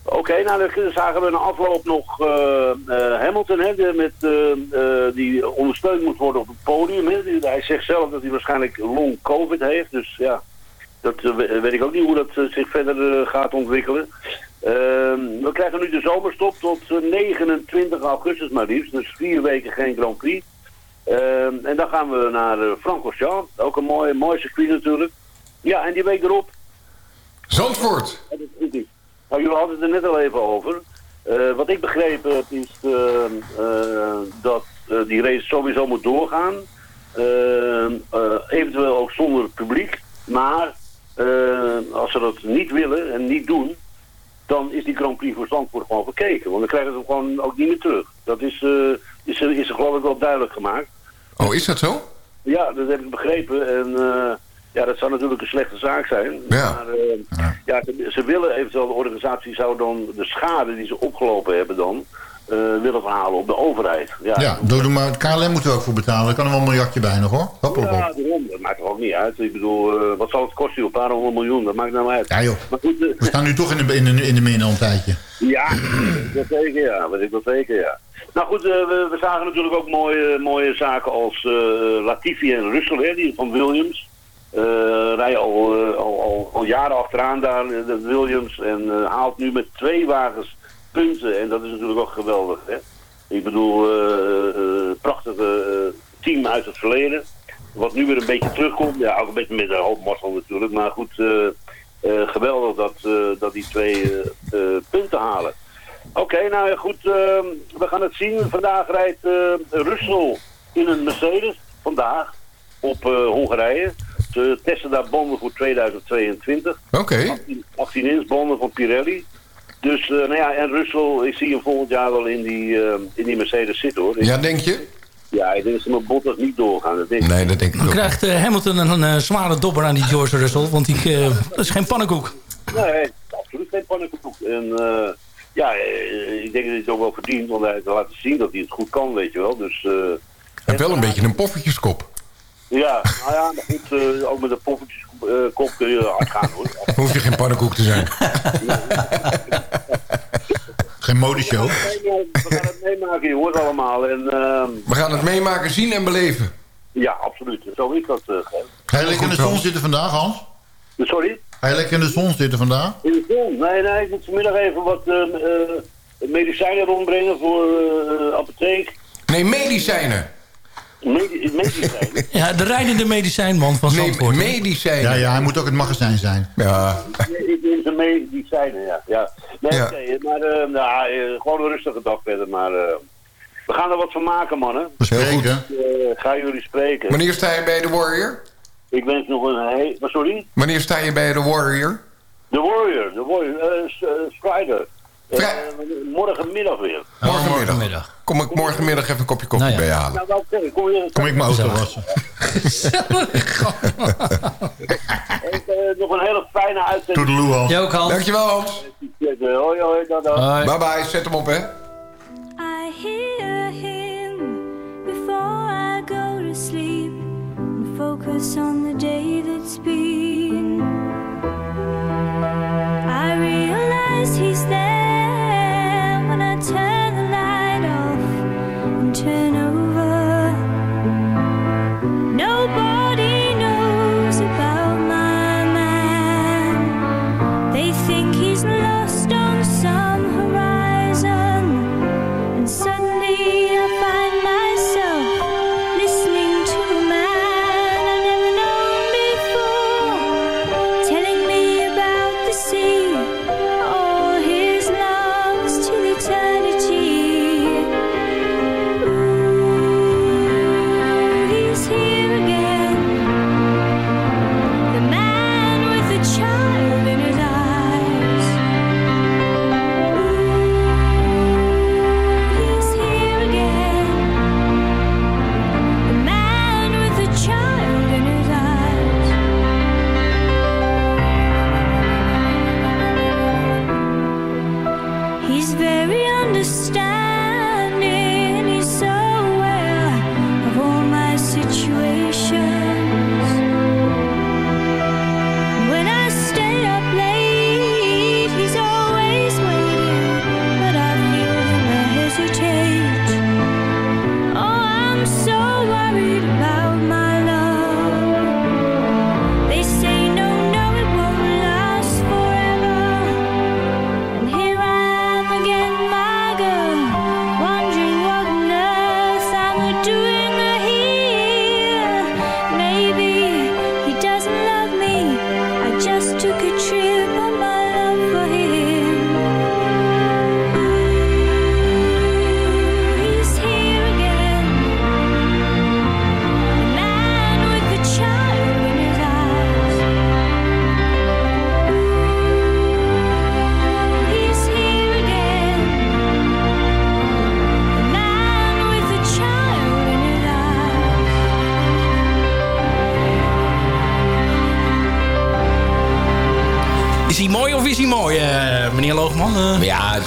Oké, nou dan zagen we na afloop nog eh, eh, Hamilton, hè, die, met, eh, die ondersteund moet worden op het podium. Hè. Hij zegt zelf dat hij waarschijnlijk long covid heeft. Dus ja, dat we- weet ik ook niet hoe dat zich verder gaat ontwikkelen. Ehm, we krijgen nu de zomerstop tot eh, 29 augustus maar liefst. Dus vier weken geen Grand Prix. Ehm, en dan gaan we naar Francorchamps. Ook een mooi, mooi circuit natuurlijk. Ja, en die week erop... Zandvoort. Ja, dat is. Nou, jullie hadden het er net al even over. Eh, wat ik begrepen heb is eh, eh, dat die race sowieso moet doorgaan. Eventueel ook zonder publiek. Maar als ze dat niet willen en niet doen, dan is die Grand Prix voor Zandvoort gewoon verkeken. Want dan krijgen ze hem gewoon ook niet meer terug. Dat is, eh, is, is er geloof ik wel duidelijk gemaakt. Oh, is dat zo? Ja, dat heb ik begrepen. En ja, dat zou natuurlijk een slechte zaak zijn. Ja. Maar eh, ja, ze, ze willen eventueel, de organisatie zou dan de schade die ze opgelopen hebben dan... eh, willen verhalen op de overheid. Ja, Ja, doe, maar, het KLM moeten we ook voor betalen. Er kan er wel een miljardje bij nog, hoor. Hop, hop, hop. Ja, daarom. Dat maakt er ook niet uit. Ik bedoel, eh, wat zal het kosten? Een paar honderd miljoen, dat maakt nou uit. Ja, joh. Maar goed, We staan nu toch in de, in de, in de min al een tijdje. Ja, dat zeker ja. Weet ik wel zeker ja. Nou goed, we, we zagen natuurlijk ook mooie, mooie zaken als Latifi en Russell, hè, die van Williams. Eh rijden al, eh, al, al, al jaren achteraan daar, eh, de Williams. En haalt nu met twee wagens punten. En dat is natuurlijk ook geweldig. Hè? Ik bedoel, prachtige team uit het verleden. Wat nu weer een beetje terugkomt. Ja, ook een beetje met een hoop natuurlijk. Maar goed, geweldig dat, dat die twee punten halen. Oké, nou goed. ehm, we gaan het zien. Vandaag rijdt Russell in een Mercedes. Vandaag. Op Hongarije. Ze testen daar banden voor 2022. Oké. 18, 18 inch banden van Pirelli. Dus, eh, nou ja, en Russell, ik zie hem volgend jaar wel in die, eh, in die Mercedes zitten hoor. Ja, denk je? Ja, ik denk dat ze met Bottas niet doorgaan. Dat denk ik. Nee, dat denk ik Dan ook. krijgt eh, Hamilton een eh, zware dobber aan die George Russell. Want die, eh, dat is geen pannenkoek. Nee, absoluut geen pannenkoek. En eh, ja, eh, ik denk dat hij het ook wel verdient, want hij heeft laten zien dat hij het goed kan, weet je wel. Dus eh, En wel een beetje een poffertjeskop. Ja, nou ja, goed, eh, ook met een poffertjeskop kun je hard gaan hoor. <laughs> Hoef je geen pannenkoek te zijn. Geen modeshow. We gaan het meemaken, je hoort allemaal. En, ehm, We gaan het meemaken, zien en beleven. ja, absoluut. Zo is dat, uh, Ga je lekker in de zon zitten vandaag, Hans? Sorry? Ga je lekker in de zon zitten vandaag? In de zon? Nee, nee, ik moet vanmiddag even wat eh, eh, medicijnen rondbrengen voor eh apotheek. Nee, medicijnen. Medi medicijnen? <laughs> Ja, de rijdende medicijnman van Zandvoort. Nee, medicijnen. Ja, ja, hij moet ook het magazijn zijn. Ja. Ik neem ze medicijnen, ja. ja. Nee, Ja. maar eh, nou, eh, gewoon een rustige dag verder, maar eh, we gaan er wat van maken, mannen. We spreken. Eh, ga jullie spreken. Wanneer sta je bij de Warrior? Ik wens nog een he maar sorry? Wanneer sta je bij de Warrior? De Warrior, de Warrior, eh, S- eh, morgenmiddag weer. Morgenmiddag. Kom ik morgenmiddag even een kopje koffie bij je halen. Nou? Kom, je, Kom ik mijn auto wassen. eh, nog een hele fijne uitzending. Toedeloe, Hans. Jij ook, Hans. Dankjewel, Hans. Hoi, hoi, dag. Bye bye, zet hem op, hè. I hear him before I go to sleep and focus on the day that's been. I realize he's there turn the light off and turn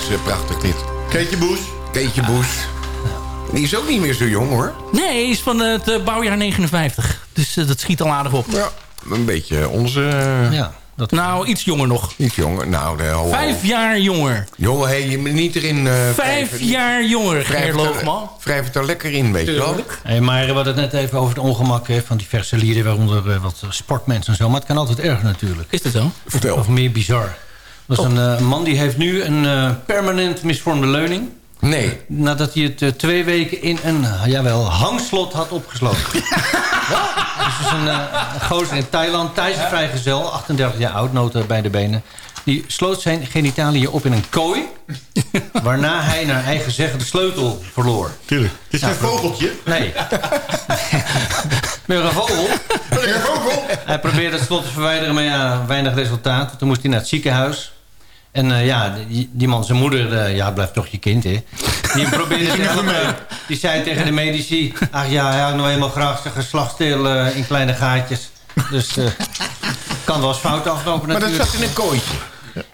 is eh, prachtig dit. Keetje Boes. Keetje Boes. Die is ook niet meer zo jong hoor. Nee, hij is van het eh, bouwjaar 59. Dus eh, dat schiet al aardig op. Ja, een beetje onze... Ja. Nou, iets jonger nog. Iets jonger. Nou, de, ho, Vijf jaar jonger. Jongen, hey, je moet niet erin... eh, Vijf jaar jonger, Wrijf Geer het er- Loogman. Wrijf het er lekker in, weet je wel. Hey, maar we hadden het net even over het ongemak hè, van diverse lieden... waaronder wat sportmensen en zo. Maar het kan altijd erger natuurlijk. Is dat zo? Vertel. Of meer bizar. Dat is een eh, man die heeft nu een eh, permanent misvormde leuning. Nee. Nadat hij het eh, twee weken in een, jawel, hangslot had opgesloten. <laughs> ja? Dus is een, eh, een gozer in Thailand, Thaise vrijgezel, 38 jaar oud, nota bij de benen. Die sloot zijn genitaliën op in een kooi. waarna hij naar eigen zeggen de sleutel verloor. Tuurlijk. Het is Ja, geen vogeltje. Nee. Meer een vogel. Een vogel. Hij probeerde het slot te verwijderen, maar ja, weinig resultaat. Toen moest hij naar het ziekenhuis. En eh, ja, die, die man, zijn moeder, eh, ja, blijft toch je kind, hè. Die <laughs> probeerde te helpen. Die zei tegen de medici... Ach ja, hij had nog helemaal graag zijn geslachtsdeel eh, in kleine gaatjes. Dus eh kan wel eens fout aflopen Maar dat natuurlijk. zat in een kooitje.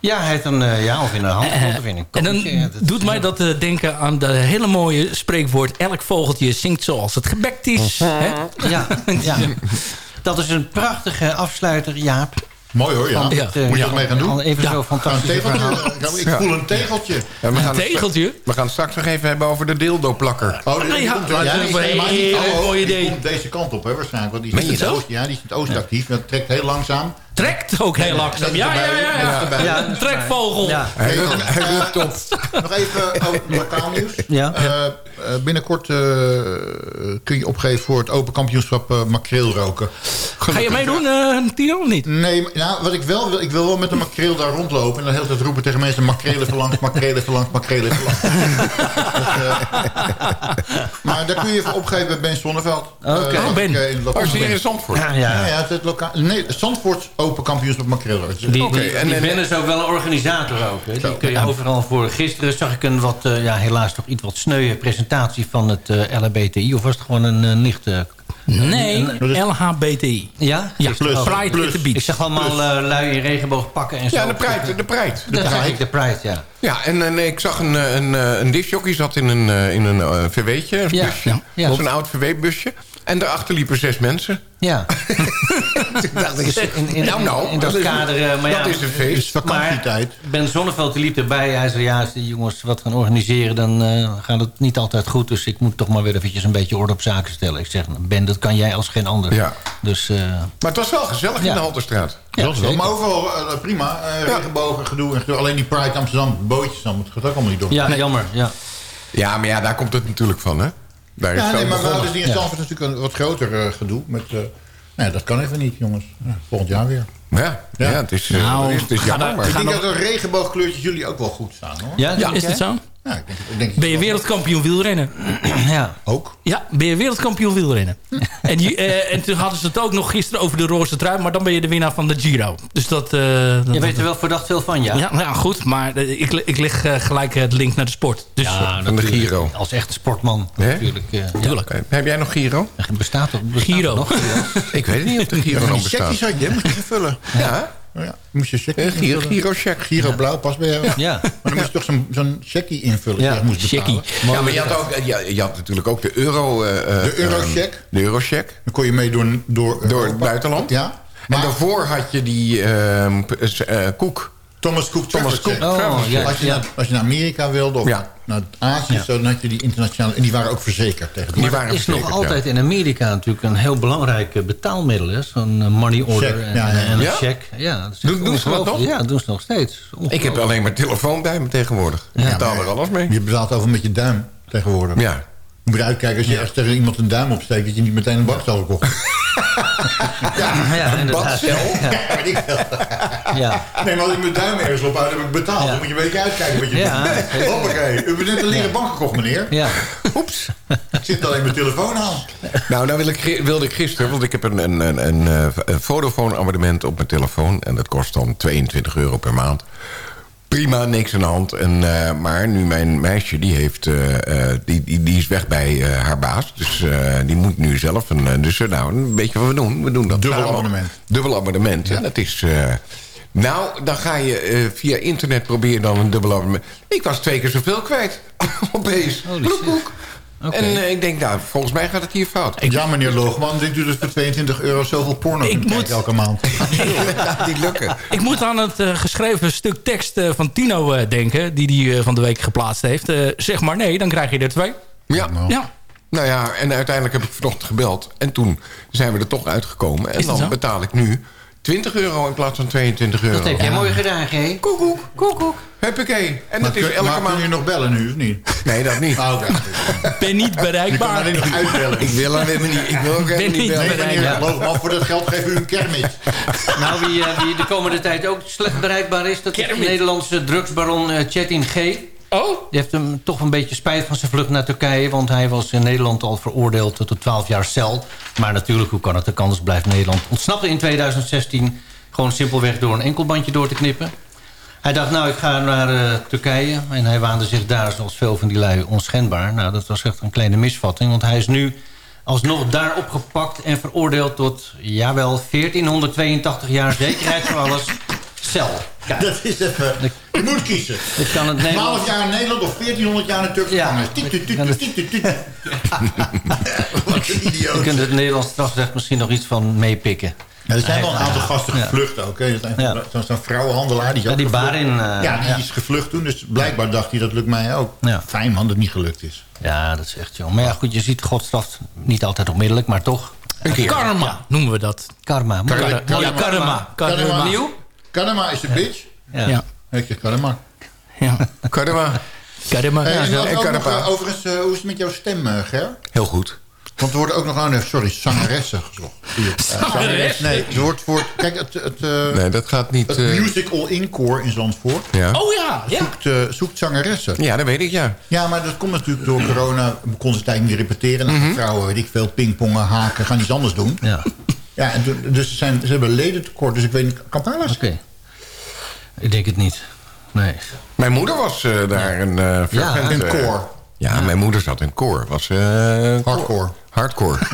Ja, hij heeft een, eh, ja, of in een hand of in een En dan. Ja, dat- doet mij dat denken aan de hele mooie spreekwoord... elk vogeltje zingt zoals het gebekt is. Hè? Ja, ja. <laughs> Dat is een prachtige afsluiter, Jaap. Mooi hoor, ja. Van Ja. dit, eh, Moet je wat mee gaan doen? Even Ja. zo Gaan een fantastisch Ik voel een tegeltje. Het tegeltje? we gaan het straks nog even hebben over de dildo-plakker. Oh, Ja, dat een oh, oh, mooi idee. deze kant op, hè, waarschijnlijk. Want die Meen is in je het dat? oost, ja, die is in het oosten actief. Dat trekt heel langzaam. Trekt ook heel langzaam. Ja, ja, ja. ja. Ja, Trekvogel. Ja. Hij rukt- op. Nog even over lokaal nieuws. Ja. Eh, eh, binnenkort eh, kun je opgeven voor het Open Kampioenschap makreel roken. Ga je meedoen, eh Tino, of niet? Nee, nou, wat ik wel wil, ik wil wel met een makreel daar rondlopen... en dan de hele tijd roepen tegen mensen... makrelen verlangt, makrelen verlangt, makrelen verlangt. Dus, maar daar kun je even opgeven bij Ben Sonneveld. Oké. Eh, Oh, Ben. in het lokaal- Oh, in Zandvoort? Ja, Ja, ja. ja, het, het lokaal... Nee, Zandvoort Open Kampioenschap makreel roken. Die, Oké, die, en- die en- Ben is ook wel een organisator ook. Hè. Die kun je overal voor. Gisteren zag ik een wat, eh, ja, helaas toch iets wat sneuwe presentatie van het eh LHBTI. Of was het gewoon een uh, lichte... Nee, LHBTI. Ja? Ja, ook. Pride at the Beach. Ik zag allemaal eh, lui in regenboog pakken en zo. Ja, de Pride. De Pride. Dat zag ik, de Pride, ja. Ja, en, en ik zag een, eh, een, eh, een discjockey zat in een, eh, in een eh, VW'tje, een Ja, busje. ja, ja. Zo'n oud VW-busje. En daarachter liepen zes mensen. Ja. <laughs> Toen dacht ik, In, in, nou, nou. in dat is- kader... eh, maar dat ja, is een feest. is vakantietijd. Ben Zonneveld die liep erbij. Hij zei, ja, als die jongens wat gaan organiseren... dan eh, gaat het niet altijd goed. Dus ik moet toch maar weer eventjes een beetje orde op zaken stellen. Ik zeg, Ben, dat kan jij als geen ander. Ja. Dus, eh, Maar het was wel gezellig in de Halterstraat. ja, Dat is wel. Maar overal prima. eh, regenbogen, gedoe en gedoe. Alleen die Pride Amsterdam, bootjes, dan moet het ook allemaal niet door. Ja, jammer. Ja. Ja, maar ja, daar komt het natuurlijk van, hè? Daar is Ja, nee, maar begonnen. hadden die in Ja. Stamford natuurlijk een wat groter eh, gedoe. Met, eh, nee, dat kan even niet, jongens. Ja, volgend jaar weer. Ja, ja. Ja. het is, eh, Nou, het is, het is jammer. Ik denk nog- dat de regenboogkleurtjes jullie ook wel goed staan, hoor. Ja, Is het zo? Ja, ik denk, ik denk Ben je wereldkampioen wielrennen? <clears throat> Ja. Ook. Ja, ben je wereldkampioen wielrennen. <laughs> en, die, eh, en toen hadden ze het ook nog gisteren over de roze trui. Maar dan ben je de winnaar van de Giro. Dus dat... eh, Je weet er wel verdacht veel van, ja? Ja, nou ja, goed. Maar eh, ik, ik leg gelijk het link naar de sport. Dus, Ja, Van de. Giro. Als echte sportman, natuurlijk. tuurlijk. Heb jij nog Giro? ja. Bestaat bestaat Giro. er nog? <laughs> Ik weet het niet of de Giro <laughs> nog bestaat. checkjes had je, moest je vullen. Ja, Oh ja. Moest je checkie Eh, Giro- invullen. Giro-check. Giro blauw past bij jou. Ja. Maar dan moest je toch zo'n zo'n checkie invullen. Ja, moest betalen. Ja, maar je had, ook, je, je had natuurlijk ook de euro... eh, eh, De eurocheck? ehm, de eurocheck. Dan kon je mee door, door, Door het buitenland. Ja. En daarvoor had je die ehm, eh, koek. Thomas Cook Thomas Cook Check. Check. als, je naar, als je naar Amerika wilde of Ja. Naar Azië, zo, dan had je die internationale... En die waren ook verzekerd tegen Die Maar waren het is nog altijd in Amerika natuurlijk een heel belangrijk eh, betaalmiddel. hè. Zo'n eh, money order Check, en, ja, ja, ja. en een Ja? check. Ja, dat is Doen- doen ze dat nog? Ja, dat doen ze nog steeds. Ik heb alleen maar telefoon bij me tegenwoordig. Ik betaal er alles mee. Je betaalt over met je duim tegenwoordig. Ja. Je moet uitkijken als je echt tegen iemand een duim opsteekt... dat je niet meteen een bakstel kocht. <laughs> Ja, ja, inderdaad. Badcel? Ja, weet ik veel. Ja. Nee, maar als ik mijn duim ergens op houd, heb ik betaald. Ja. Dan moet je een beetje uitkijken wat je Ja. doet. Hoppakee. U hebt net een leren bank gekocht, meneer. Ja. Oeps. Ik zit alleen mijn telefoon aan. Nou, nou wil ik, wilde ik gisteren, want ik heb een, een, een, een, eh, een Vodafone abonnement op mijn telefoon. En dat kost dan 22 euro per maand. Prima, niks aan de hand. En, eh, maar nu mijn meisje, die, heeft, eh, eh, die, die, die is weg bij eh, haar baas. Dus eh, die moet nu zelf. En, dus nou, weet je wat we doen? We doen dat Dubbel samen. abonnement. Dubbel abonnement, ja. Dat is... eh, nou, dan ga je eh, via internet proberen dan een dubbel abonnement. Ik was twee keer zoveel kwijt. <laughs> Opeens. Holy En eh, ik denk, nou, volgens mij gaat het hier fout. Ja, meneer Loogman, denkt u dus voor 22 euro zoveel porno Ik kunt moet- kijken elke maand? dat gaat niet lukken. Ik moet aan het eh, geschreven stuk tekst eh, van Tino eh, denken... die hij van de week geplaatst heeft. Eh, zeg maar nee, dan krijg je er twee. Ja. Ja. Nou ja, en uiteindelijk heb ik vanochtend gebeld. En toen zijn we er toch uitgekomen. En dan zo? betaal ik nu 20 euro in plaats van 22 euro. Dat heb jij mooi gedaan, G. Koekoek, koekoek. Huppakee. En Maar, dat is elke maar kun je maand... nog bellen nu, of niet? Nee, dat niet. Oké. Ben niet bereikbaar. nog uitbellen. Ik wil hem helemaal niet. Ik wil ook helemaal Ben niet niet bellen. Nee, bereik- meneer Ja. Loogman, voor dat geld geef u een kermis. Nou, wie, eh, wie de komende tijd ook slecht bereikbaar is... dat is de. Nederlandse drugsbaron eh, Chetin G. Die Oh, heeft hem toch een beetje spijt van zijn vlucht naar Turkije... want hij was in Nederland al veroordeeld tot 12 jaar cel. Maar natuurlijk, hoe kan het de kans blijft Nederland ontsnappen in 2016... gewoon simpelweg door een enkelbandje door te knippen. Hij dacht, nou, ik ga naar eh, Turkije. En hij waande zich daar, zoals veel van die lui, onschendbaar. Nou, dat was echt een kleine misvatting. Want hij is nu alsnog daar opgepakt en veroordeeld tot... jawel, 1482 jaar zekerheid voor alles cel. Kijk, <laughs> Dat is even... Je moet kiezen. dit kan het 12 Nederlands... jaar in Nederland of 1400 jaar in Turkse Ja. gevangenis. Tiet, tiet, tiet, Ja, dat- tiet, tiet, tiet. <laughs> Wat een Je idioot. kunt het Nederlands strafrecht misschien nog iets van meepikken. Ja, er zijn wel een aantal gasten Ja. gevlucht ook. hè. Ja. Zo'n zo'n vrouwenhandelaar. Die, is Ja, die gevlucht. Barin, eh, ja, die ja. is gevlucht toen. Dus blijkbaar dacht hij, dat lukt mij ook. Ja. Fijn man, dat het niet gelukt is. Ja, dat is echt jong. Maar ja, goed, je ziet God straft niet altijd onmiddellijk, maar toch. Een keer. karma noemen we dat. Karma. Karma. Ja, karma. Karma. Karma. Nieuw? Karma is een bitch. Ja. Weet je, karma. Ja. Karma. Karma. Hey, Ja, en En nog, karma. eh, overigens, eh, hoe is het met jouw stem, eh, Ger? Heel goed. Want er wordt ook nog aan, sorry, zangeressen gezocht. Hier. Eh, Zangeres? Nee, er wordt voor... Kijk, het, het, eh, Nee, dat gaat niet... het eh, Musical Incore in Zandvoort ja. Oh ja, ja. zoekt, zoekt zangeressen. ja, dat weet ik, ja. Ja, maar dat komt natuurlijk door corona. We konden ze tijd niet repeteren. Nou, Mhm. Vrouwen, weet ik veel, pingpongen, haken, gaan iets anders doen. Ja, Ja, en dus ze, zijn, ze hebben ledentekort. Dus ik weet niet, Kampala's? oké. Ik denk het niet. Nee. Mijn moeder was eh, daar een uh, fervent, in eh, koor. Ja, mijn moeder zat in koor. Was, eh, Hardcore. Hardcore. <laughs> <laughs>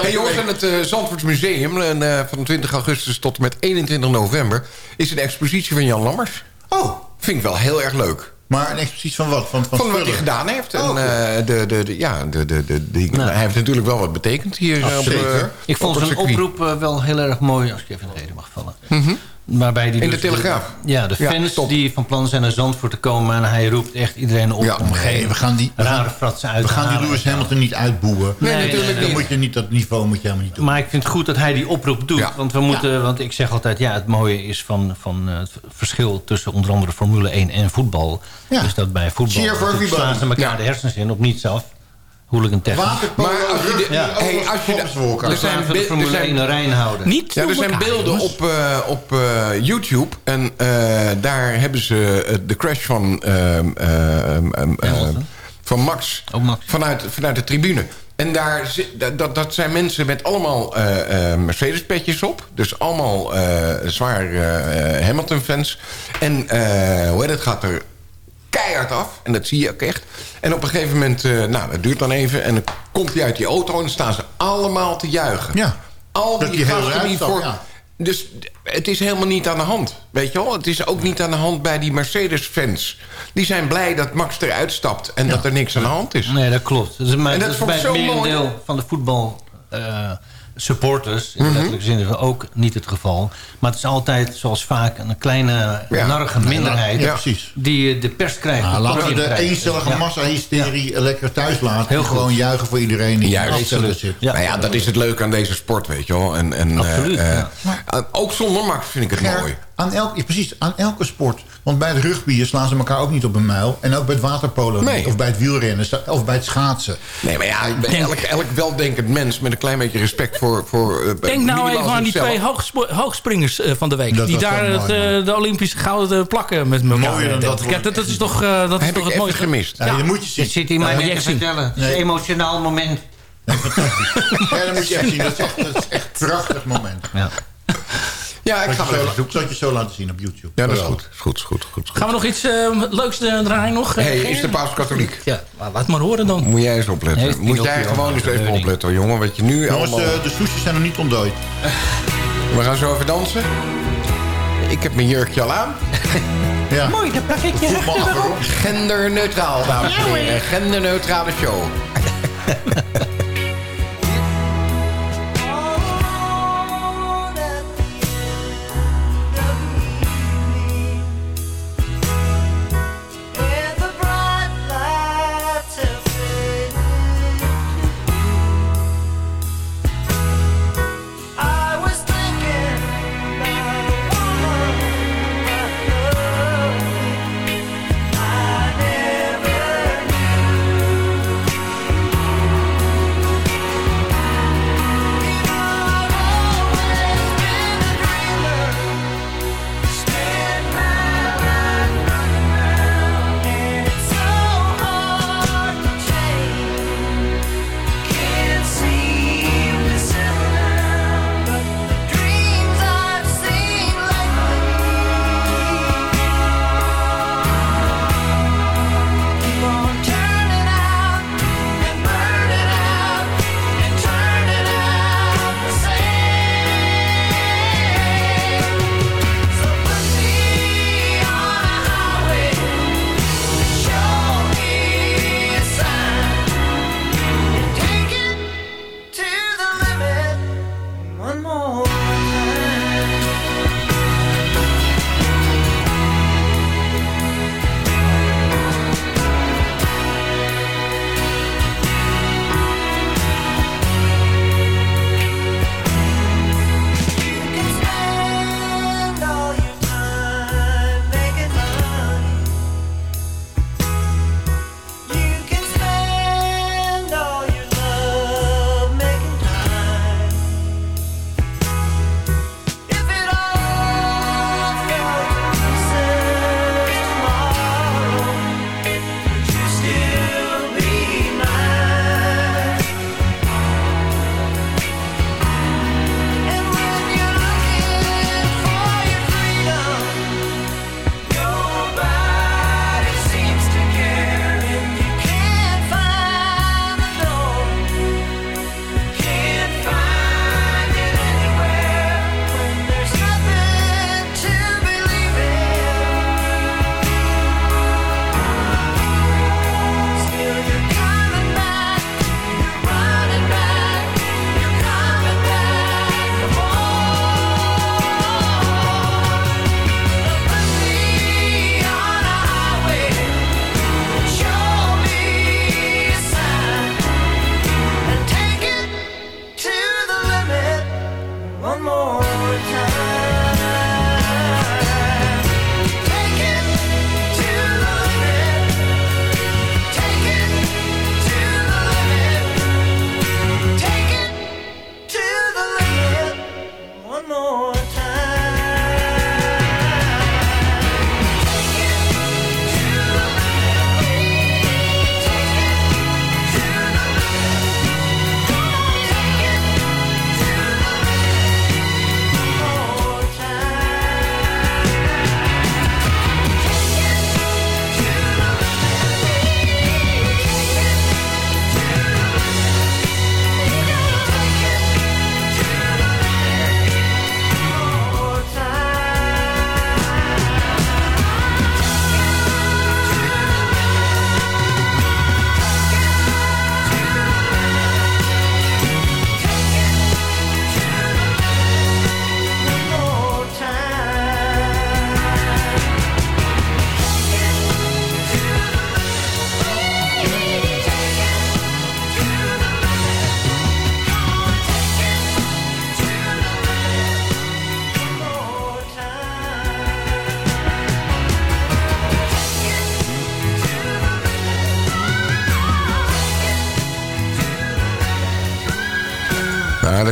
hey, jongens, in het uh, Zandvoorts Museum... Uh, van 20 augustus tot en met 21 november... is een expositie van Jan Lammers. Oh. Vind ik wel heel erg leuk. Maar een expositie van wat? Van, van, Van wat hij gedaan heeft. Oh, en, uh, de, de, de, ja, de, de, de, de, Nou. Hij heeft natuurlijk wel wat betekend hier. Op, zeker. uh, Ik vond zijn circuit. oproep uh, wel heel erg mooi, als ik even in de reden mag vallen. Mhm. Waarbij die In dus de Telegraaf. ja, de fans die van plan zijn naar Zandvoort te komen... en hij roept echt iedereen op Ja. om Nee, we gaan die, rare fratsen uit we te gaan die. Lewis Hamilton niet uitboeien. Nee, Nee, natuurlijk nee, Dan niet. moet je niet, dat niveau moet je helemaal niet doen. Maar ik vind het goed dat hij die oproep doet. Ja. Want, we moeten, want ik zeg altijd, ja, het mooie is van, van eh, het verschil tussen onder andere Formule 1 en voetbal. Ja. Dus dat bij voetbal slaan ze elkaar Ja. de hersens in op niets af. Hooligan technisch. Waterpolo, Maar als je de- ja. Hey, als je de- er zijn de Formule er zijn- 1 een rein houden. Niet Ja, er zijn beelden op, eh, op eh, YouTube. En eh, daar hebben ze de crash van, ehm, ehm, ehm, van Max, Oh, Max. Vanuit, vanuit de tribune. En daar, dat- dat, zijn mensen met allemaal eh, eh, Mercedes-petjes op. Dus allemaal eh, zwaar eh, Hamilton-fans. En eh, hoe heet het, gaat er keihard af. En dat zie je ook echt. En op een gegeven moment, eh, nou, dat duurt dan even. En dan komt hij uit die auto en dan staan ze allemaal te juichen. Ja. Al Dat die die heel gasten die voor... ja. dus het is helemaal niet aan de hand. Weet je wel? Het is ook niet aan de hand bij die Mercedes-fans. Die zijn blij dat Max eruit stapt en dat er niks aan de hand is. Nee, dat klopt. Dat is, maar, En dat dat is bij het merendeel van de voetbal... eh, supporters, in Mhm. letterlijke zin ook niet het geval. Maar het is altijd, zoals vaak, een kleine, narige minderheid... Ja, precies. die eh, de pers krijgt. Nou, de laten we de eencellige Ja. massa-hysterie lekker thuis laten. Heel goed. gewoon juichen voor iedereen die Juist. in de zit. nou ja, dat is het leuke aan deze sport, weet je wel. En, en, Absoluut, eh, ja. eh, ook zonder Max vind ik het Ger, mooi. Aan elk, ja, precies, aan elke sport. Want bij het rugbier slaan ze elkaar ook niet op een muil. En ook bij het waterpolo niet. Of bij het wielrennen. Of bij het schaatsen. Nee, maar ja, elk, elk weldenkend mens met een klein beetje respect voor... voor eh, Denk nou even aan die twee hoogspringers eh, van de week. Dat die daar het, mooi, eh, de Olympische gouden plakken met elkaar. Mooier dan dat Kijk, dat, dat is toch, eh, dat is toch het mooie even gemist. Ja, dat moet je zien. Je zit hier Ja, mij moet net je te echt vertellen. Het is Nee. een emotionaal moment. Ja, dat moet je echt zien. Dat is echt, dat is echt een prachtig moment. Ja. Ja, ik ga wel ik zal het je zo laten zien op YouTube. Ja, dat is goed. Is goed, is goed, goed, goed. Gaan we nog iets eh, leuks eh, draaien nog? hey, Eh, is de paus katholiek? Ja, maar laat maar horen dan. Moet jij eens opletten. Moet jij gewoon eens een even opletten, jongen. Wat je nu Jongens, allemaal... de sushis zijn nog niet ontdooid. We gaan zo even dansen. Ik heb mijn jurkje al aan. Ja. <laughs> Mooi, dat plak ik je. Genderneutraal, dames en heren. Genderneutrale show. <laughs>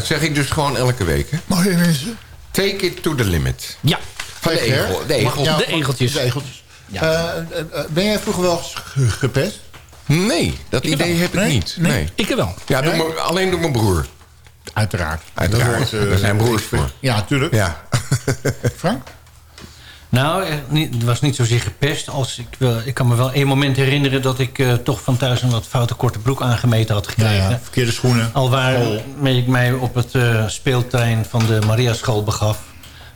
dat zeg ik dus gewoon elke week. Hè? Mag je mensen? Take it to the limit. Ja. Van de, egel, de egels. Ja, De egeltjes. De egeltjes. Eh, eh, eh, ben jij vroeger wel gepest? Nee, dat Ik idee wel. heb ik Nee? niet. Nee? Nee. Ik er wel. Ja, mijn- alleen door mijn broer. Uiteraard. Uiteraard. Dat Daar zijn broers voor. Ja, tuurlijk. Ja. Frank? Nou, het was niet zozeer gepest. Als ik, wel, ik kan me wel één moment herinneren... dat ik eh, toch van thuis een wat foute korte broek aangemeten had gekregen. ja. Verkeerde schoenen. Al waarmee ik mij op het eh speeltuin van de Mariaschool begaf.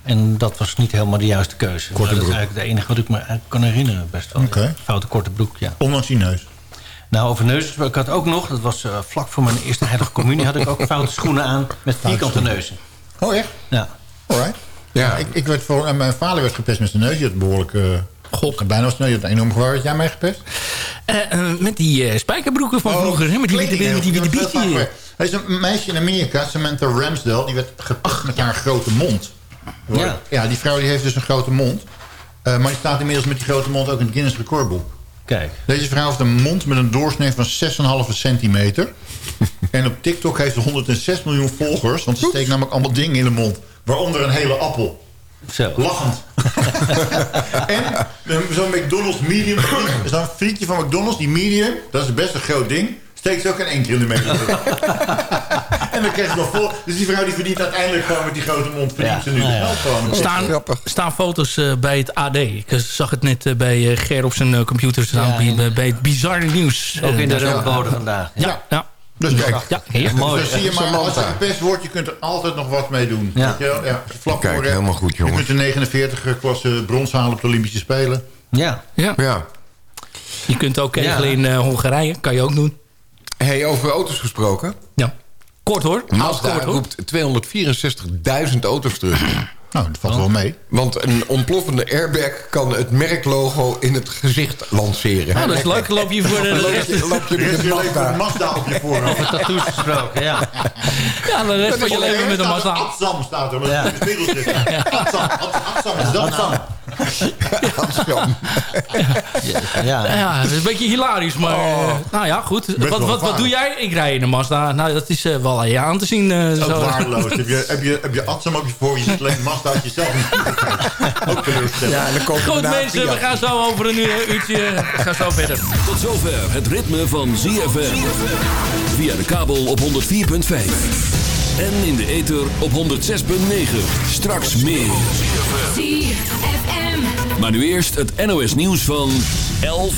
En dat was niet helemaal de juiste keuze. Maar dat is eigenlijk het enige wat ik me kan herinneren. Best wel. Oké. Foute korte broek, ja. Ondanks die neus. Nou, over neus. Ik had ook nog, dat was eh, vlak voor mijn eerste heilige communie... had ik ook <laughs> foute schoenen aan met vierkante neuzen. Oh, echt? Ja. Alright. Ja. Ik, ik werd voor, mijn vader werd gepest met zijn neus. Die had behoorlijk... eh God. Bijna was neus. Die had enorm gewaar. Jij mij gepest? Eh, eh, met die spijkerbroeken van Oh, vroeger. Hè? Met die witte, met die witte bietje. Er is een meisje in Amerika, Samantha Ramsdale... die werd gepest met haar grote mond. Ja. ja, die vrouw die heeft dus een grote mond. Maar die staat inmiddels met die grote mond ook in het Guinness recordboek. Kijk. Deze vrouw heeft een mond met een doorsnee van 6,5 centimeter. <laughs> en op TikTok heeft ze 106 miljoen volgers. Want ze steekt namelijk allemaal dingen in de mond. Waaronder een hele appel. Zo. Lachend. <laughs> en eh, zo'n McDonald's medium. Zo'n frietje van McDonald's, die medium. Dat is best een groot ding. Steekt ze ook in één keer in de meter. <laughs> en dan krijgt ze nog vol. Dus die vrouw die verdient uiteindelijk gewoon met die grote mond. Verdient Ja, ze nu nou ja. gewoon. staan, staan foto's eh, bij het AD. Ik eh, zag het net bij eh, Ger op zijn eh, computer staan. Ja, bij, bij het bizarre nieuws. Ook in de roodbode vandaag. Ja, ja. Dus kijk. Ja, heerlijk. Mooi. Dus zie je maar, als je gepest wordt, je kunt er altijd nog wat mee doen. Ja. Weet je ja je vlak Kijk, voor helemaal goed, Je jongens. kunt de 49 klasse brons halen op de Olympische Spelen. Ja. Ja. Ja. Je kunt ook kegelen Ja. in eh, Hongarije. Kan je ook doen. Hey, over auto's gesproken. Ja. Kort hoor. Mazda Kort, hoor. roept 264.000 auto's terug. Nou, dat valt wel mee. Want een ontploffende airbag kan het merklogo in het gezicht lanceren. Nou, dat is leuk. Dan loop je voor de loop loop je met een Mazda. op je voorhoofd. Over tattoos gesproken, ja. <laughs> ja, de rest van je leven met een Mazda. Atsam staat er. Ja. Ja. De spiegel zit. Atsam, Atsam, is dat nou? <laughs> ja. Ja, dat is een beetje hilarisch, maar... eh, nou ja, goed. Wat, wat, wat doe jij? Ik rij in een Mazda. Nou, dat is eh, wel aan je aan te zien. eh, Ook zo. waardeloos. Heb je, heb, je, heb je Atsam op je voor, je zit alleen Mazda jezelf. <laughs> Ook. Ja, en dan komt Goed mensen, we gaan zo over een uur, uurtje... We gaan zo verder. Tot zover het ritme van ZFM. Via de kabel op 104.5. En in de ether op 106.9. Straks meer. Maar nu eerst het NOS nieuws van 11